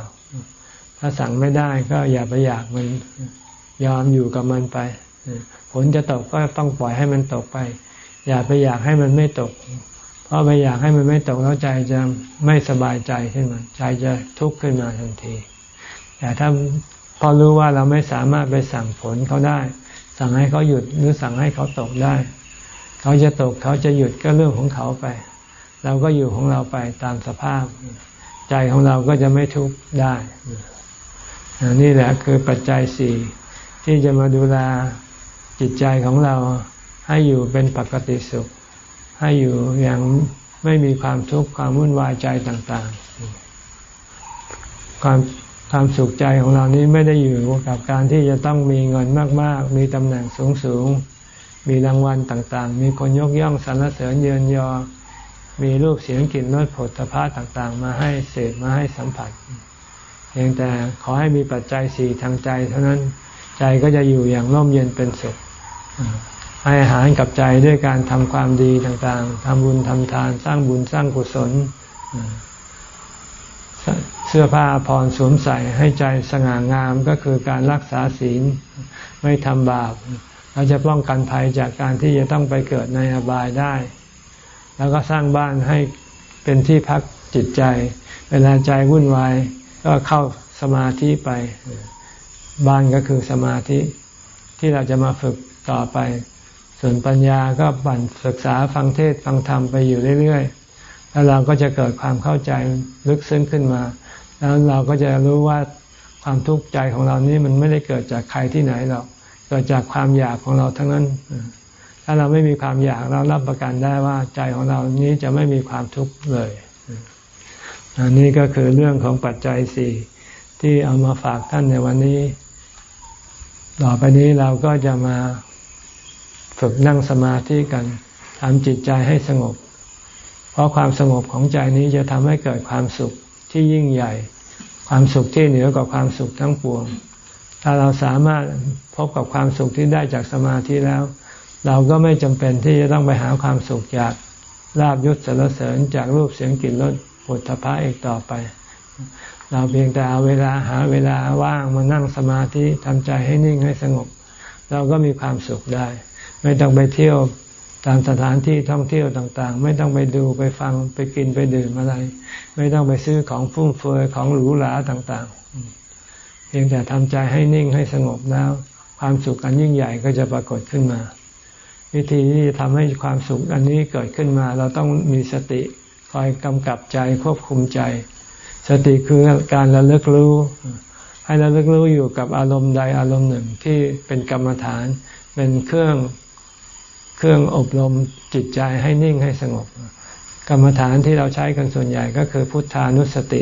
ถ้าสั่งไม่ได้ก็อย่าไปอยากมันยอมอยู่กับมันไปฝนจะตกก็ต้องปล่อยให้มันตกไป อย่าไปอยากให้มันไม่ตก เพราะไปอยากให้มันไม่ตกแล้วใจจะไม่สบายใจขึ้นมา ใจจะทุกข์ขึ้นมาทันที แต่ถ้าพอรู้ว่าเราไม่สามารถไปสั่งฝนเขาได้ สั่งให้เขาหยุดหรือสั่งให้เขาตกได้ เขาจะตกเขาจะหยุดก็เรื่องของเขาไป เราก็อยู่ของเราไปตามสภาพ ใจของเราก็จะไม่ทุกข์ได้นี่แหละคือปัจจัยสี่ที่จะมาดูแลจิตใจของเราให้อยู่เป็นปกติสุข ให้อยู่อย่างไม่มีความทุกข์ความวุ่นวายใจต่างๆ ความความสุขใจของเรานี้ไม่ได้อยู่กับการที่จะต้องมีเงินมาก ๆ มีตำแหน่งสูง ๆ มีรางวัลต่างๆ มีคนยกย่องสรรเสริญเยินยอ มีรูปเสียงกลิ่นรสผลพาต่างๆ มาให้เสพมาให้สัมผัสเพียงแต่ขอให้มีปัจจัยสี่ทางใจ เท่านั้นใจก็จะอยู่อย่างร่มเย็นเป็นสุขให้อาหารกับใจด้วยการทำความดีต่างๆทำบุญทำทานสร้างบุญสร้างกุศล เสื้อผ้าพรสวมใส่ให้ใจสง่างามก็คือการรักษาศีลไม่ทำบาปเราจะป้องกันภัยจากการที่จะต้องไปเกิดในอบายได้ แล้วก็สร้างบ้านให้เป็นที่พักจิตใจ เวลาใจวุ่นวายก็เข้าสมาธิไป บ้านก็คือสมาธิที่เราจะมาฝึกต่อไป ส่วนปัญญาก็บั่นศึกษาฟังเทศฟังธรรมไปอยู่เรื่อยๆ แล้วเราก็จะเกิดความเข้าใจลึกซึ้งขึ้นมา แล้วเราก็จะรู้ว่าความทุกข์ใจของเรานี้มันไม่ได้เกิดจากใครที่ไหนหรอก เกิดจากความอยากของเราทั้งนั้นาเราไม่มีความอยากเรารับประกันได้ว่าใจของเรานี้จะไม่มีความทุกข์เลยอันนี้ก็คือเรื่องของปัจจัยสี่ที่เอามาฝากท่านในวันนี้ ต่อไปนี้เราก็จะมาฝึกนั่งสมาธิกันทำจิตใจให้สงบ เพราะความสงบของใจนี้จะทำให้เกิดความสุขที่ยิ่งใหญ่ ความสุขที่เหนือกว่าความสุขทั้งปวง ถ้าเราสามารถพบกับความสุขที่ได้จากสมาธิแล้ว เราก็ไม่จำเป็นที่จะต้องไปหาความสุขจากลาบยศสรรเสริญจากรูปเสียงกลิ่นรสปุถะพระอีกต่อไป เราเพียงแต่เอาเวลาหาเวลาว่างมานั่งสมาธิทำใจให้นิ่งให้สงบ เราก็มีความสุขได้ ไม่ต้องไปเที่ยวตามสถานที่ท่องเที่ยวต่างๆ ไม่ต้องไปดูไปฟังไปกินไปดื่มอะไร ไม่ต้องไปซื้อของฟุ่มเฟือยของหรูหราต่างๆ เพียงแต่ทำใจให้นิ่งให้สงบแล้ว ความสุขอันยิ่งใหญ่ก็จะปรากฏขึ้นมา วิธีที่จะทำให้ความสุขอันนี้เกิดขึ้นมา เราต้องมีสติคอยกำกับใจควบคุมใจ สติคือการระลึกรู้ ให้ระลึกรู้อยู่กับอารมณ์ใดอารมณ์หนึ่งที่เป็นกรรมฐาน เป็นเครื่องเครื่องอบรมจิตใจให้นิ่งให้สงบ กรรมฐานที่เราใช้กันส่วนใหญ่ก็คือพุทธานุสติ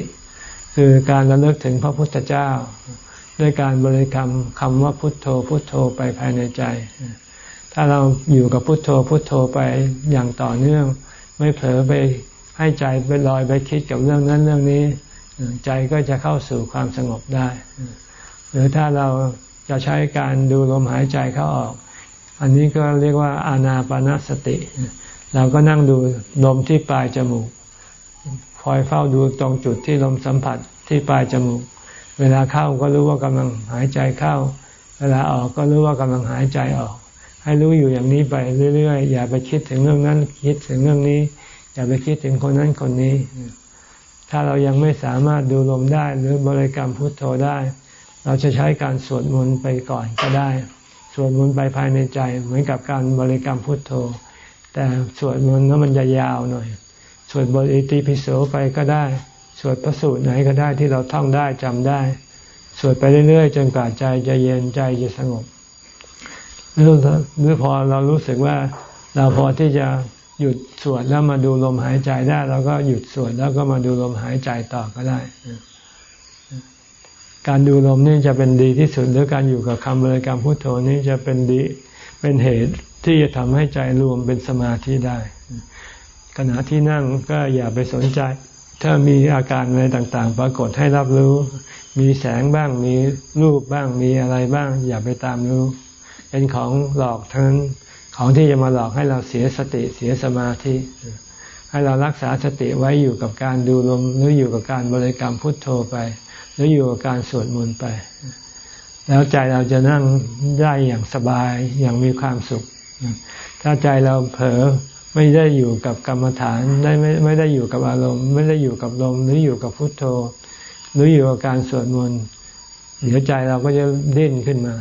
คือการระลึกถึงพระพุทธเจ้า ด้วยการบริกรรมคำว่าพุทโธพุทโธไปภายในใจ ถ้าเราอยู่กับพุทโธพุทโธไปอย่างต่อเนื่อง ไม่เผลอไปให้ใจไปลอยไปคิดกับเรื่องนั้นเรื่องนี้ ใจก็จะเข้าสู่ความสงบได้ หรือถ้าเราจะใช้การดูลมหายใจเข้าออก อันนี้ก็เรียกว่าอานาปนาสติ เราก็นั่งดูลมที่ปลายจมูกคอยเฝ้าดูตรงจุดที่ลมสัมผัสที่ปลายจมูก เวลาเข้าก็รู้ว่ากำลังหายใจเข้า เวลาออกก็รู้ว่ากำลังหายใจออก ให้รู้อยู่อย่างนี้ไปเรื่อยๆ อย่าไปคิดถึงเรื่องนั้น คิดถึงเรื่องนี้ อย่าไปคิดถึงคนนั้นคนนี้ ถ้าเรายังไม่สามารถดูลมได้หรือบริกรรมพุทโธได้ เราจะใช้การสวดมนต์ไปก่อนก็ได้ สวดมนต์ไปภายในใจเหมือนกับการบริกรรมพุทโธ แต่สวดมนต์นั้นมันจะยาวหน่อย สวดบทอิติปิโสไปก็ได้ สวดพระสูตรไหนก็ได้ที่เราท่องได้จำได้ สวดไปเรื่อยๆ จนกว่าใจจะเย็นใจจะสงบ หรือพอเรารู้สึกว่าเราพอที่จะหยุดสวดแล้วมาดูลมหายใจได้เราก็หยุดสวดแล้วก็มาดูลมหายใจต่อก็ได้ การดูลมนี่จะเป็นดีที่สุดหรือการอยู่กับคำบริกรรมพุทโธนี่จะเป็นดีเป็นเหตุที่จะทำให้ใจรวมเป็นสมาธิได้ ขณะที่นั่งก็อย่าไปสนใจ ถ้ามีอาการอะไรต่าง ๆ ปรากฏให้รับรู้ มีแสงบ้างมีรูปบ้างมีอะไรบ้าง อย่าไปตามรู้ เป็นของหลอกทั้งของที่จะมาหลอกให้เราเสียสติเสียสมาธิ ให้เรารักษาสติไว้อยู่กับการดูลมหรืออยู่กับการบริกรรมพุทโธไป หรืออยู่กับการสวดมนต์ไป แล้วใจเราจะนั่งได้อย่างสบายอย่างมีความสุข ถ้าใจเราเผลอไม่ได้อยู่กับกรรมฐานได้ไม่ไม่ได้อยู่กับอารมณ์ ไม่ได้อยู่กับลมหรืออยู่กับพุทโธ หรืออยู่กับการสวดมนต์เดี๋ยวใจเราก็จะดิ้นขึ้นมา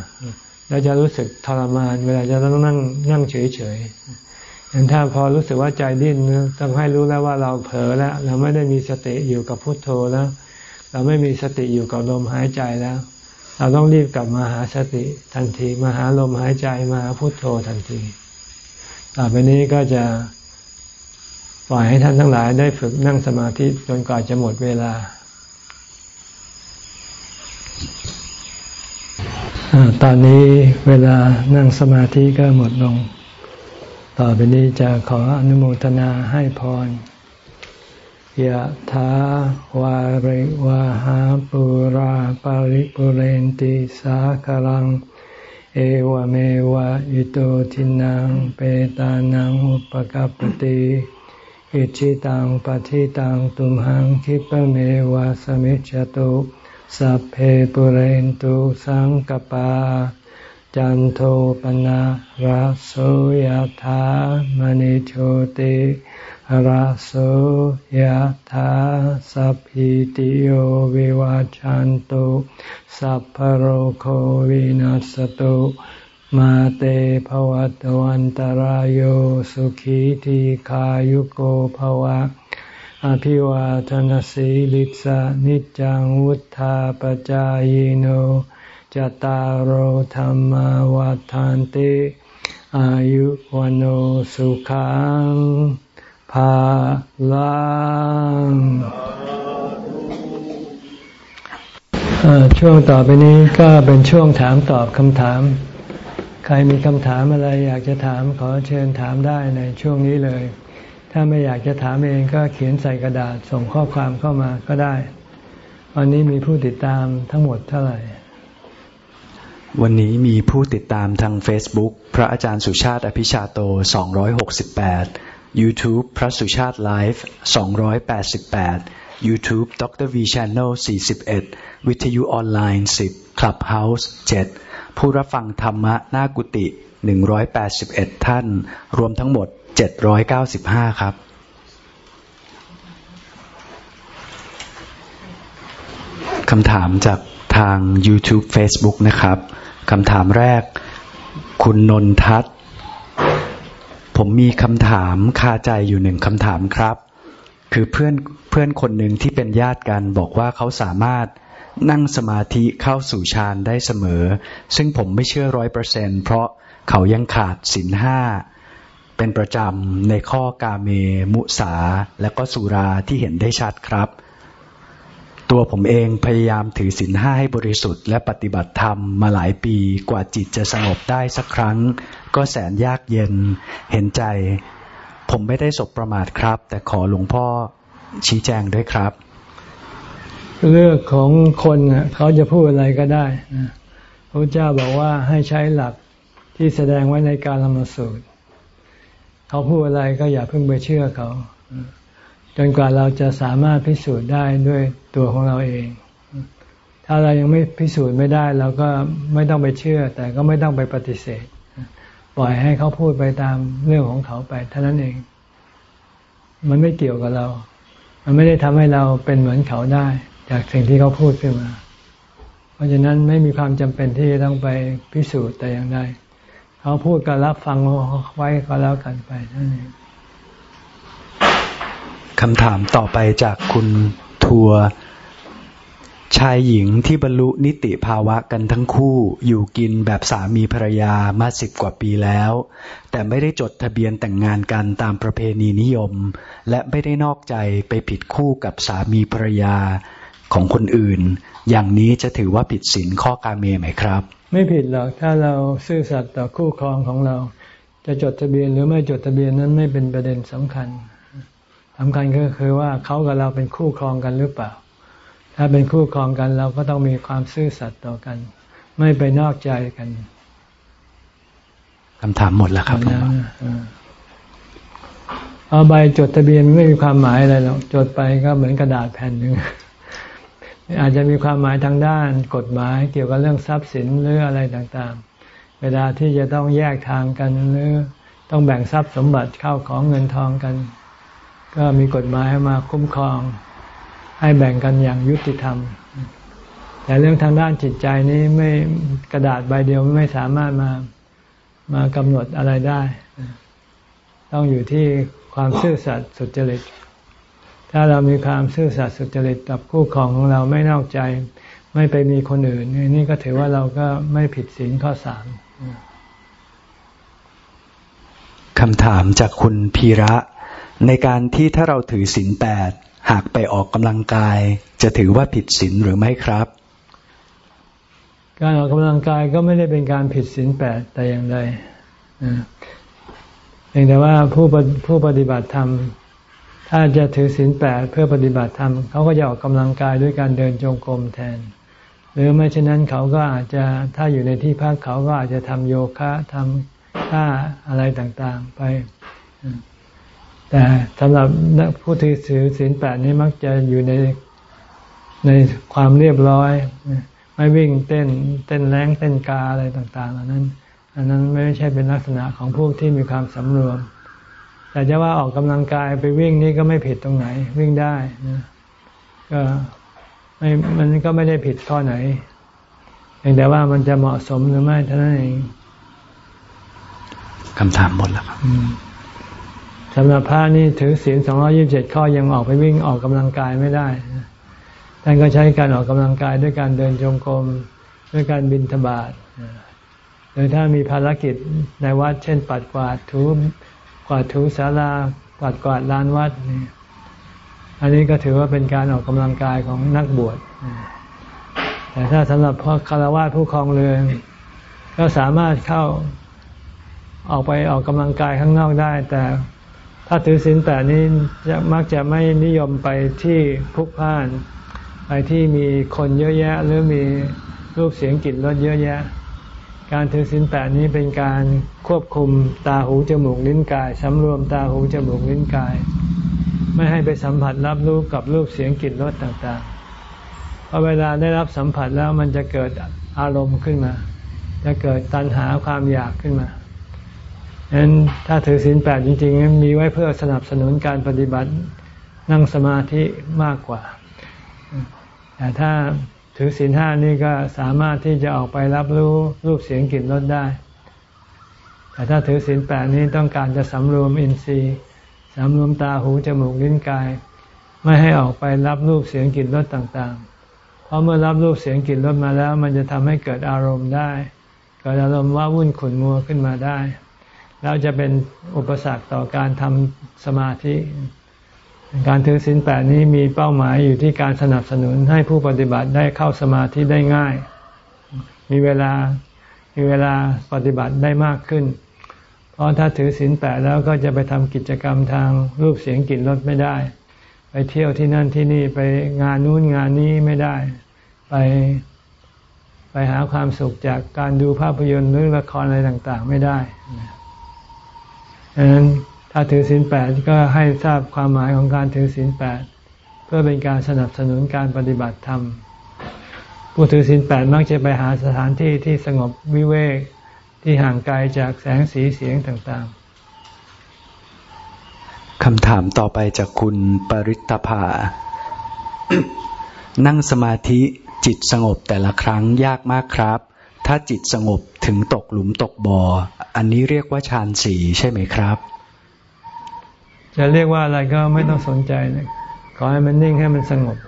เราจะรู้สึกทรมาน เวลาจะต้องนั่งนั่งเฉยเฉยอย่ถ้าพอรู้สึกว่าใจดิ้นต้องให้รู้แล้วว่าเราเผลอแล้ว เราไม่ได้มีสติอยู่กับพุทโธแล้ว เราไม่มีสติอยู่กับลมหายใจแล้ว เราต้องรีบกลับมาหาสติทันทีมาหาลมหายใจมาพุทโธทันทีต่อไปนี้ก็จะปล่อยให้ท่านทั้งหลายได้ฝึกนั่งสมาธิจนกว่าจะหมดเวลา ตอนนี้เวลานั่งสมาธิก็หมดลง ต่อไปนี้จะขออนุโมทนาให้พรยะถาวาริวาหาปุราปาริปุเรนติสาคลัง เอวเมวะอิโตทินังเปตานังอุปกัปติอิชิตังปฏิตังตุมหังคิปเมวะสมิจจตุ สัพเพปุเรนตุสังกปา จันโทปนะราโสยธามณิโชติราโสยธาสัพพิติโยวิวาจันตุสัพพโรโควินัสตุมาเตภวัตวันตารโยสุขีทีขายุโกภวะ อภิวาทนสีลิสานิจังวุธาปจายโนจตารโหธรรมวาทานติอายุวันโอสุขังภาลังช่วงต่อไปนี้ก็เป็นช่วงถามตอบคำถาม ใครมีคำถามอะไรอยากจะถามขอเชิญถามได้ในช่วงนี้เลย ถ้าไม่อยากจะถามเองก็เขียนใส่กระดาษส่งข้อความเข้ามาก็ได้ วันนี้มีผู้ติดตามทั้งหมดเท่าไหร่ วันนี้มีผู้ติดตามทาง Facebook พระอาจารย์สุชาติอภิชาโต 268 YouTube พระสุชาติไลฟ์ 288 YouTube ดร V Channel 41 วิทยุออนไลน์ 10 Clubhouse 7 ผู้รับฟังธรรมะหน้ากุฏิ181 ท่าน รวมทั้งหมด เจ็ดร้อยเก้าสิบห้าครับ คำถามจากทาง YouTube Facebook นะครับ คำถามแรก คุณนนทัศผมมีคำถามคาใจอยู่หนึ่งคำถามครับ คือเพื่อนเพื่อนคนหนึ่งที่เป็นญาติกันบอกว่าเขาสามารถนั่งสมาธิเข้าสู่ฌานได้เสมอ ซึ่งผมไม่เชื่อร้อยเปอร์เซ็นเพราะเขายังขาดศีลห้า เป็นประจำในข้อกาเม มุสา และก็สุราที่เห็นได้ชัดครับ ตัวผมเองพยายามถือศีลห้าให้บริสุทธิ์และปฏิบัติธรรมมาหลายปีกว่าจิตจะสงบได้สักครั้ง ก็แสนยากเย็นเห็นใจ ผมไม่ได้สบประมาทครับ แต่ขอหลวงพ่อชี้แจงด้วยครับ เรื่องของคนเขาจะพูดอะไรก็ได้พระเจ้าบอกว่าให้ใช้หลักที่แสดงไว้ในการละมสูตร เขาพูดอะไรก็อย่าเพิ่งไปเชื่อเขา จนกว่าเราจะสามารถพิสูจน์ได้ด้วยตัวของเราเอง ถ้าเรายังไม่พิสูจน์ไม่ได้เราก็ไม่ต้องไปเชื่อ แต่ก็ไม่ต้องไปปฏิเสธ ปล่อยให้เขาพูดไปตามเรื่องของเขาไปเท่านั้นเอง มันไม่เกี่ยวกับเรา มันไม่ได้ทำให้เราเป็นเหมือนเขาได้ จากสิ่งที่เขาพูดขึ้นมา เพราะฉะนั้นไม่มีความจำเป็นที่จะต้องไปพิสูจน์แต่อย่างใด เขาพูดก็รับฟังไว้ก็แล้วกันไปนั่นเองคำถามต่อไปจากคุณทัวชชายหญิงที่บรรลุนิติภาวะกันทั้งคู่อยู่กินแบบสามีภรรยามาสิบกว่าปีแล้ว แต่ไม่ได้จดทะเบียนแต่งงานกันตามประเพณีนิยม และไม่ได้นอกใจไปผิดคู่กับสามีภรรยาของคนอื่น อย่างนี้จะถือว่าผิดศีลข้อกาเมไหมครับ ไม่ผิดหรอกถ้าเราซื่อสัตย์ต่อคู่ครองของเรา จะจดทะเบียนหรือไม่จดทะเบียนนั้นไม่เป็นประเด็นสำคัญสำคัญก็คือว่าเขากับเราเป็นคู่ครองกันหรือเปล่า ถ้าเป็นคู่ครองกันเราก็ต้องมีความซื่อสัตย์ต่อกัน ไม่ไปนอกใจกันคำถามหมดแล้วครับผมเอาใบจดทะเบียนไม่มีความหมายอะไรหรอกจดไปก็เหมือนกระดาษแผ่นหนึ่ง อาจจะมีความหมายทางด้านกฎหมายเกี่ยวกับเรื่องทรัพย์สินหรืออะไรต่างๆ เวลาที่จะต้องแยกทางกันหรือต้องแบ่งทรัพย์สมบัติเข้าของเงินทองกัน ก็มีกฎหมายมาคุ้มครอง ให้แบ่งกันอย่างยุติธรรม แต่เรื่องทางด้านจิตใจนี้ไม่กระดาษใบเดียวไม่สามารถมามากำหนดอะไรได้ ต้องอยู่ที่ความซื่อสัตย์สุจริต ถ้าเรามีความซื่อสัตย์สุจริตกับคู่ครองของเราไม่นอกใจ ไม่ไปมีคนอื่น นี่ก็ถือว่าเราก็ไม่ผิดศีลข้อสามคำถามจากคุณพีระ ในการที่ถ้าเราถือศีลแปดหากไปออกกำลังกาย จะถือว่าผิดศีลหรือไม่ครับ การออกกำลังกายก็ไม่ได้เป็นการผิดศีลแปดแต่อย่างใดเพียงแต่ว่าผู้ผู้ปฏิบัติธรรม ถ้าจะถือศีลแปดเพื่อปฏิบัติธรรมเขาก็จะออกกำลังกายด้วยการเดินจงกรมแทน หรือไม่เช่นนั้นเขาก็อาจจะถ้าอยู่ในที่พักเขาก็อาจจะทำโยคะทำท่าอะไรต่างๆไป แต่สำหรับผู้ถือศีลแปดนี้มักจะอยู่ในในความเรียบร้อย ไม่วิ่งเต้นเต้นแรงเต้นกาอะไรต่างๆเหล่านั้น อันนั้นไม่ใช่เป็นลักษณะของพวกที่มีความสำรวม แต่จะว่าออกกำลังกายไปวิ่งนี่ก็ไม่ผิดตรงไหน วิ่งได้นะก็ไม่มันก็ไม่ได้ผิดข้อไหนเพียงแต่ว่ามันจะเหมาะสมหรือไม่เท่านั้นเองคำถามหมดแล้วครับสำหรับพระนี่ถือศีลสองร้อยิบเจ็ดข้อยังออกไปวิ่งออกกำลังกายไม่ได้ท่านก็ใช้การออกกำลังกายด้วยการเดินจงกรมด้วยการบินทบาทหรือถ้ามีภารกิจในวัดเช่นปัดกวาดถู กวาดถูศาลากวาดกวาดลานวัดนี่อันนี้ก็ถือว่าเป็นการออกกำลังกายของนักบวชแต่ถ้าสำหรับพ่อคารวะผู้ครองเรือนก็สามารถเข้าออกไปออกกำลังกายข้างนอกได้ แต่ถ้าถือศีลแปดนี้จะมักจะไม่นิยมไปที่พุกพ่าน ไปที่มีคนเยอะแยะ หรือมีรูปเสียงกลิ่นรสเยอะแยะ การถือศีลแปดนี้เป็นการควบคุมตาหูจมูกลิ้นกายสำรวมตาหูจมูกลิ้นกาย ไม่ให้ไปสัมผัสรับรู้กับรูปเสียงกลิ่นรสต่างๆพอเวลาได้รับสัมผัสแล้วมันจะเกิดอารมณ์ขึ้นมา จะเกิดตัณหาความอยากขึ้นมาฉะนั้นถ้าถือศีลแปดจริงๆ มีไว้เพื่อสนับสนุนการปฏิบัตินั่งสมาธิมากกว่าแต่ถ้า ถือศีลห้านี่ก็สามารถที่จะออกไปรับรู้รูปเสียงกลิ่นรสได้ แต่ถ้าถือศีลแปดนี้ต้องการจะสำรวมอินทรีย์สำรวมตาหูจมูกลิ้นกาย ไม่ให้ออกไปรับรูปเสียงกลิ่นรสต่างๆ เพราะเมื่อรับรูปเสียงกลิ่นรสมาแล้ว มันจะทำให้เกิดอารมณ์ได้เกิดอารมณ์ว่าวุ่นขุนมัวขึ้นมาได้ แล้วจะเป็นอุปสรรคต่อการทำสมาธิ การถือศีลแปดนี้มีเป้าหมายอยู่ที่การสนับสนุนให้ผู้ปฏิบัติได้เข้าสมาธิได้ง่าย มีเวลามีเวลาปฏิบัติได้มากขึ้น เพราะถ้าถือศีลแปดแล้วก็จะไปทำกิจกรรมทางรูปเสียงกลิ่นรสไม่ได้ ไปเที่ยวที่นั่นที่นี่ไปงานนู้นงานนี้ไม่ได้ ไปไปหาความสุขจากการดูภาพยนตร์หรือละครอะไรต่างๆ ไม่ได้ดังนั้น ถ้าถือศีลแปดก็ให้ทราบความหมายของการถือศีลแปดเพื่อเป็นการสนับสนุนการปฏิบัติธรรม ผู้ถือศีลแปดมักจะไปหาสถานที่ที่สงบวิเวกที่ห่างไกลจากแสงสีเสียงต่างๆคำถามต่อไปจากคุณปริตภา นั่งสมาธิจิตสงบแต่ละครั้งยากมากครับ ถ้าจิตสงบถึงตกหลุมตกบอ่อ อันนี้เรียกว่าฌานสีใช่ไหมครับ จะเรียกว่าอะไรก็ไม่ต้องสนใจเลยขอให้มันนิ่งให้มันสงบ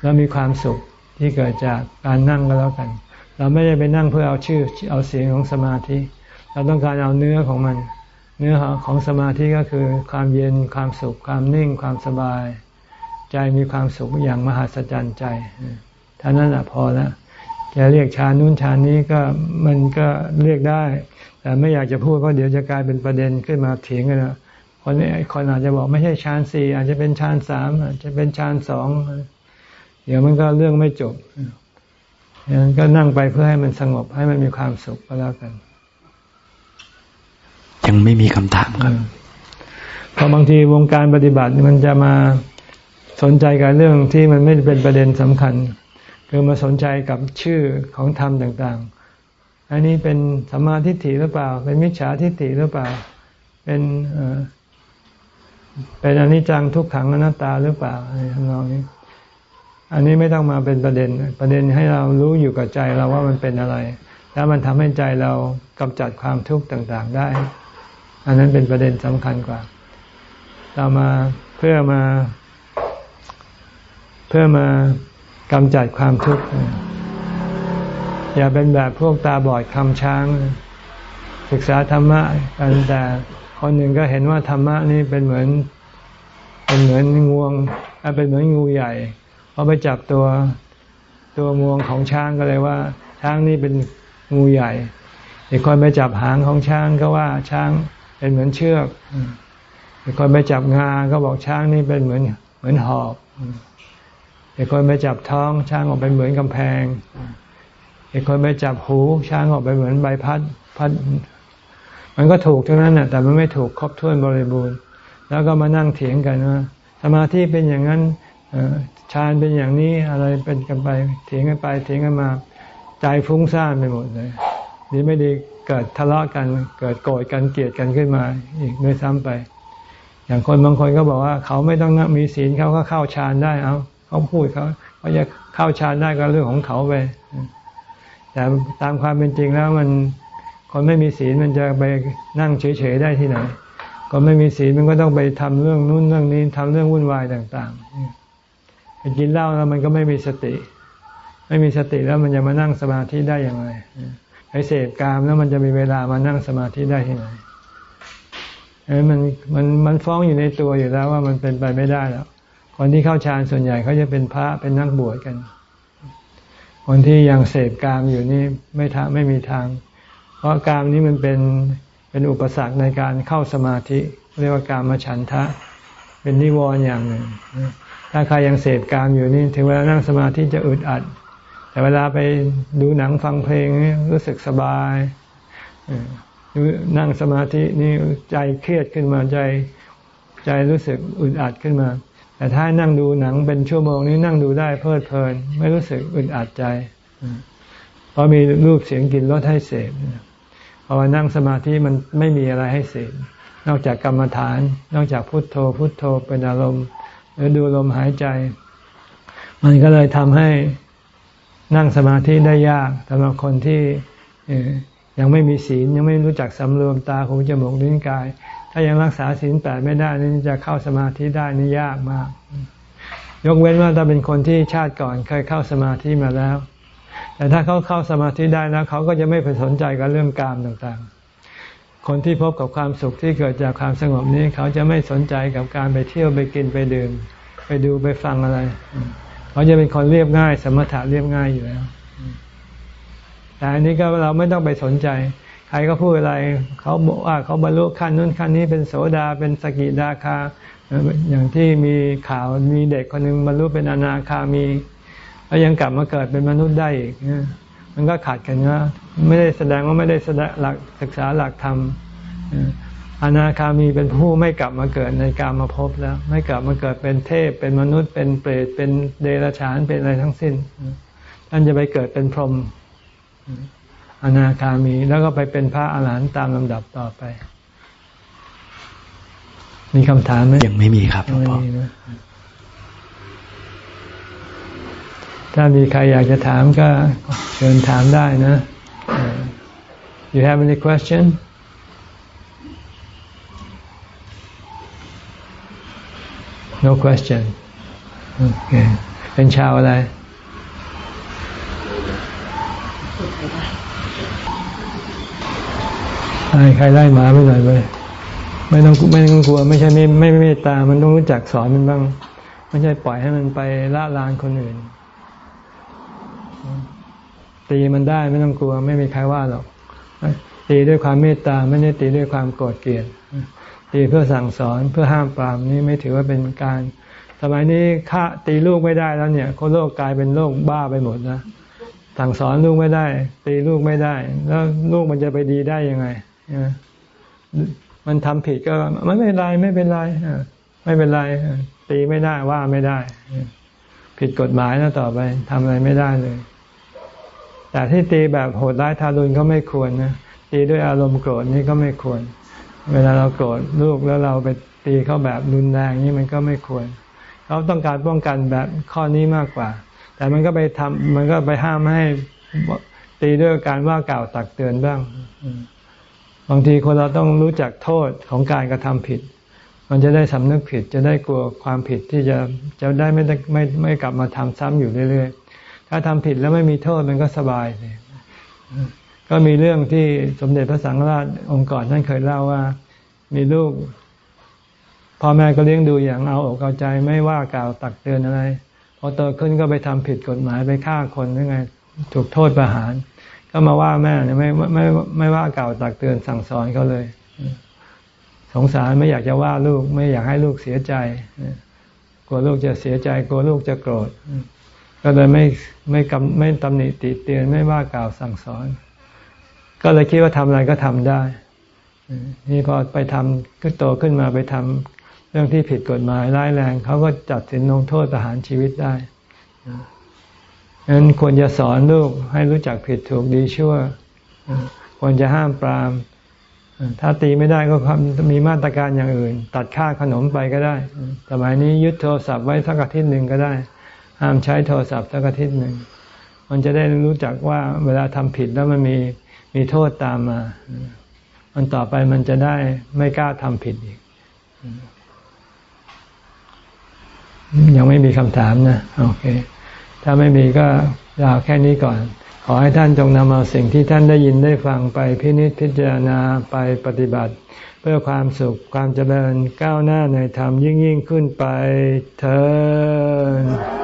แล้วมีความสุขที่เกิดจากการนั่งก็แล้วกัน เราไม่ได้ไปนั่งเพื่อเอาชื่อเอาเสียงของสมาธิ เราต้องการเอาเนื้อของมัน เนื้อของสมาธิก็คือความเย็นความสุข ความนิ่งความสบาย ใจมีความสุขอย่างมหัศจรรย์ใจท่านั้นแหละพอแล้วจะเรียกชานู้นชานี้ก็มันก็เรียกได้ แต่ไม่อยากจะพูดเพราะเดี๋ยวจะกลายเป็นประเด็นขึ้นมาเถียงกันนะ คนนี้คนอาจจะบอกไม่ใช่ชานสี่อาจจะเป็นชานสามอาจจะเป็นชานสองเดี๋ยวมันก็เรื่องไม่จบอย่างนั้นก็นั่งไปเพื่อให้มันสงบให้มันมีความสุขก็แล้วกัน ยังไม่มีคำถามครับเพราะบางทีวงการปฏิบัติมันจะมาสนใจกับเรื่องที่มันไม่เป็นประเด็นสำคัญ คือมาสนใจกับชื่อของธรรมต่าง ๆ อันนี้เป็นสัมมาทิฏฐิหรือเปล่า เป็นมิจฉาทิฏฐิหรือเปล่า เป็น เป็นอนิจจังทุกขังอนัตตาหรือเปล่าอะไรทำนองนี้ อันนี้ไม่ต้องมาเป็นประเด็น ประเด็นให้เรารู้อยู่กับใจเราว่ามันเป็นอะไร แล้วมันทำให้ใจเรากำจัดความทุกข์ต่างๆได้ อันนั้นเป็นประเด็นสำคัญกว่า เรามาเพื่อมา เพื่อมากำจัดความทุกข์อย่าเป็นแบบพวกตาบอดคำช้าง ศึกษาธรรมะกันแต่ คนหนึ่งก็เห็นว่าธรรมะนี่เป็นเหมือน เป็นเหมือนงวงเป็นเหมือนงูใหญ่พอไปจับตัวตัวงวงของช้างก็เลยว่า ช้างนี่เป็นงูใหญ่อีกคนไปจับหางของช้างก็ว่าช้างเป็นเหมือนเชือกอีกคนไปจับงา ก็บอกช้างนี่เป็นเหมือนเหมือนหอบอีกคนไปจับท้องช้างออกไปเหมือนกำแพงอีกคนไปจับหูช้างออกไปเหมือนใบพัดพัด มันก็ถูกทั้งนั้นนะแต่มันไม่ถูกครบถ้วนบริบูรณ์ แล้วก็มานั่งเถียงกันว่าสมาธิเป็นอย่างนั้นฌานเป็นอย่างนี้อะไรเป็นกันไปเถียงกันไปเถียงกันมาใจฟุ้งซ่านไปหมดเลยดีไม่ดีเกิดทะเลาะกัน เกิดโกรธกันเกลียดกันขึ้นมา อีกด้วยซ้ำไป อย่างคนบางคนก็บอกว่า เขาไม่ต้องมีศีลเขาก็เข้าฌานได้เอาเขาพูดเขาเขาจะเข้าฌานได้ก็เรื่องของเขาไปแต่ตามความเป็นจริงแล้วมัน คนไม่มีศีลมันจะไปนั่งเฉยๆได้ที่ไหนคนไม่มีศีลมันก็ต้องไปทำเรื่องนู้นเรื่องนี้ทำเรื่องวุ่นวายต่างๆไปกินเหล้าแล้วมันก็ไม่มีสติ ไม่มีสติแล้วมันจะมานั่งสมาธิได้อย่างไรไปเสพกามแล้วมันจะมีเวลามานั่งสมาธิได้ที่ไหนไอ้มันมันมันฟ้องอยู่ในตัวอยู่แล้วว่ามันเป็นไปไม่ได้แล้วคนที่เข้าฌานส่วนใหญ่เขาจะเป็นพระเป็นนักบวชกัน คนที่ยังเสพกามอยู่นี่ไม่ทาไม่มีทาง เพราะกามนี้มันเป็นเป็นอุปสรรคในการเข้าสมาธิ เรียกว่ากามมฉันทะ เป็นนิวรณ์อย่างหนึ่ง ถ้าใครยังเสพกามอยู่นี่ถึงเวลานั่งสมาธิจะอึดอัด แต่เวลาไปดูหนังฟังเพลงรู้สึกสบายนั่งสมาธินี่ใจเครียดขึ้นมาใจใจรู้สึกอึดอัดขึ้นมา แต่ถ้านั่งดูหนังเป็นชั่วโมงนี้นั่งดูได้เพลิดเพลิน ไม่รู้สึกอึดอัดใจ เพราะมีรูปเสียงกลิ่นรสให้เสพ พอนั่งสมาธิมันไม่มีอะไรให้เสพนอกจากกรรมฐาน นอกจากพุทโธ พุทโธเป็นอารมณ์ หรือดูลมหายใจ มันก็เลยทำให้นั่งสมาธิได้ยากสำหรับคนที่ยังไม่มีศีลยังไม่รู้จักสำรวมตาหูจมูกลิ้นกาย ถ้ายังรักษาศีลแปดไม่ได้นี่จะเข้าสมาธิได้นี่ยากมาก ยกเว้นว่าถ้าเป็นคนที่ชาติก่อนเคยเข้าสมาธิมาแล้ว แต่ถ้าเขาเข้าสมาธิได้แล้วเขาก็จะไม่ไปสนใจกับเรื่องกามต่างๆ คนที่พบกับความสุขที่เกิดจากความสงบนี้ เขาจะไม่สนใจกับการไปเที่ยวไปกินไปดื่ม ไปดูไปฟังอะไร เขาจะเป็นคนเรียบง่าย สมถะเรียบง่ายอยู่แล้ว แต่อันนี้ก็เราไม่ต้องไปสนใจ ใครก็พูดอะไร เขาบอกว่าเขาบรรลุขั้นนู้นขั้นนี้เป็นโสดาเป็นสกิดาคาอย่างที่มีข่าวมีเด็กคนหนึ่งบรรลุเป็นอนาคามี แล้วยังกลับมาเกิดเป็นมนุษย์ได้อีกมันก็ขาดกันนะไม่ได้แสดงว่าไม่ได้แสดงหลักศึกษาหลักธรรมอนาคามีเป็นผู้ไม่กลับมาเกิดในกามาพบแล้ว ไม่กลับมาเกิดเป็นเทพ เป็นมนุษย์ เป็นเปรตเป็นเดรัจฉานเป็นอะไรทั้งสิ้นท่านจะไปเกิดเป็นพรหมอนาคามีแล้วก็ไปเป็นพระอาหารหันต์ตามลำดับต่อไป มีคำถามไหมยังไม่มีครับหลวงพ่อ ถ้ามีใครอยากจะถามก็เชิญถามได้นะ You have any question? No question. Okay เป็นชาวอะไรใครไล่หมาไปหน่อยไปไม่ต้องไม่ต้องกลัว ไม่ใช่ไม่ไม่เมตตา มันต้องรู้จักสอนมันบ้าง ไม่ใช่ปล่อยให้มันไปละลานคนอื่น ตีมันได้ไม่ต้องกลัว ไม่มีใครว่าหรอกตีด้วยความเมตตาไม่ได้ตีด้วยความโกรธเกลียดตีเพื่อสั่งสอนเพื่อห้ามปรามนี่ไม่ถือว่าเป็นการ สมัยนี้ฆ่าตีลูกไม่ได้แล้วเนี่ยคนโลกกลายเป็นโรคบ้าไปหมดนะสั่งสอนลูกไม่ได้ ตีลูกไม่ได้ แล้วลูกมันจะไปดีได้ยังไงมันทำผิดก็มันไม่เป็นไรไม่เป็นไรไม่เป็นไร ตีไม่ได้ว่าไม่ได้ ผิดกฎหมายแล้วต่อไปทำอะไรไม่ได้เลย แต่ที่ตีแบบโหดร้ายทารุณก็ไม่ควรนะตีด้วยอารมณ์โกรธนี่ก็ไม่ควร เวลาเราโกรธลูกแล้วเราไปตีเขาแบบรุนแรงนี่มันก็ไม่ควรเขาต้องการป้องกันแบบข้อนี้มากกว่า แต่มันก็ไปทำมันก็ไปห้ามให้ตีด้วยการว่ากล่าวตักเตือนบ้างบางทีคนเราต้องรู้จักโทษของการกระทำผิด มันจะได้สำนึกผิด จะได้กลัวความผิดที่จะจะได้ไม่ไม่ไม่กลับมาทำซ้ำอยู่เรื่อยๆ ถ้าทำผิดแล้วไม่มีโทษมันก็สบายเลยก็มีเรื่องที่สมเด็จพระสังฆราชองค์ก่อนท่านเคยเล่าว่า มีลูกพ่อแม่ก็เลี้ยงดูอย่างเอาอกเอาใจไม่ว่ากล่าวตักเตือนอะไรพอโตขึ้นก็ไปทำผิดกฎหมายไปฆ่าคนยังไง ถูกโทษประหาร ก็มาว่าแม่เนี่ยไม่ไม่ไม่ว่ากล่าวตักเตือนสั่งสอนเขาเลย สงสารไม่อยากจะว่าลูกไม่อยากให้ลูกเสียใจกลัวลูกจะเสียใจกลัวลูกจะโกรธ ก็เลยไม่ไม่กำไม่ตำหนิติเตียนไม่ว่ากล่าวสั่งสอน ก็เลยคิดว่าทำอะไรก็ทำได้ นี่พอไปทำก็โตขึ้นมาไปทำเรื่องที่ผิดกฎหมายร้ายแรงเขาก็จัดสินลงโทษประหารชีวิตได้ฉะนั้นควรจะสอนลูกให้รู้จักผิดถูกดีชั่ว ควรจะห้ามปราม ถ้าตีไม่ได้ก็มีมาตรการอย่างอื่น ตัดค่าขนมไปก็ได้ สมัยนี้ยึดโทรศัพท์ไว้สักอาทิตย์หนึ่งก็ได้ ห้ามใช้โทรศัพท์สักอาทิตย์หนึ่ง มันจะได้รู้จักว่าเวลาทำผิดแล้วมันมีมีโทษตามมา มันต่อไปมันจะได้ไม่กล้าทำผิดอีก ยังไม่มีคำถามนะ โอเค ถ้าไม่มีก็ยาวแค่นี้ก่อน ขอให้ท่านจงนำเอาสิ่งที่ท่านได้ยินได้ฟังไปพินิจพิจารณาไปปฏิบัติ เพื่อความสุขความเจริญก้าวหน้าในธรรมยิ่งยิ่งขึ้นไปเธอ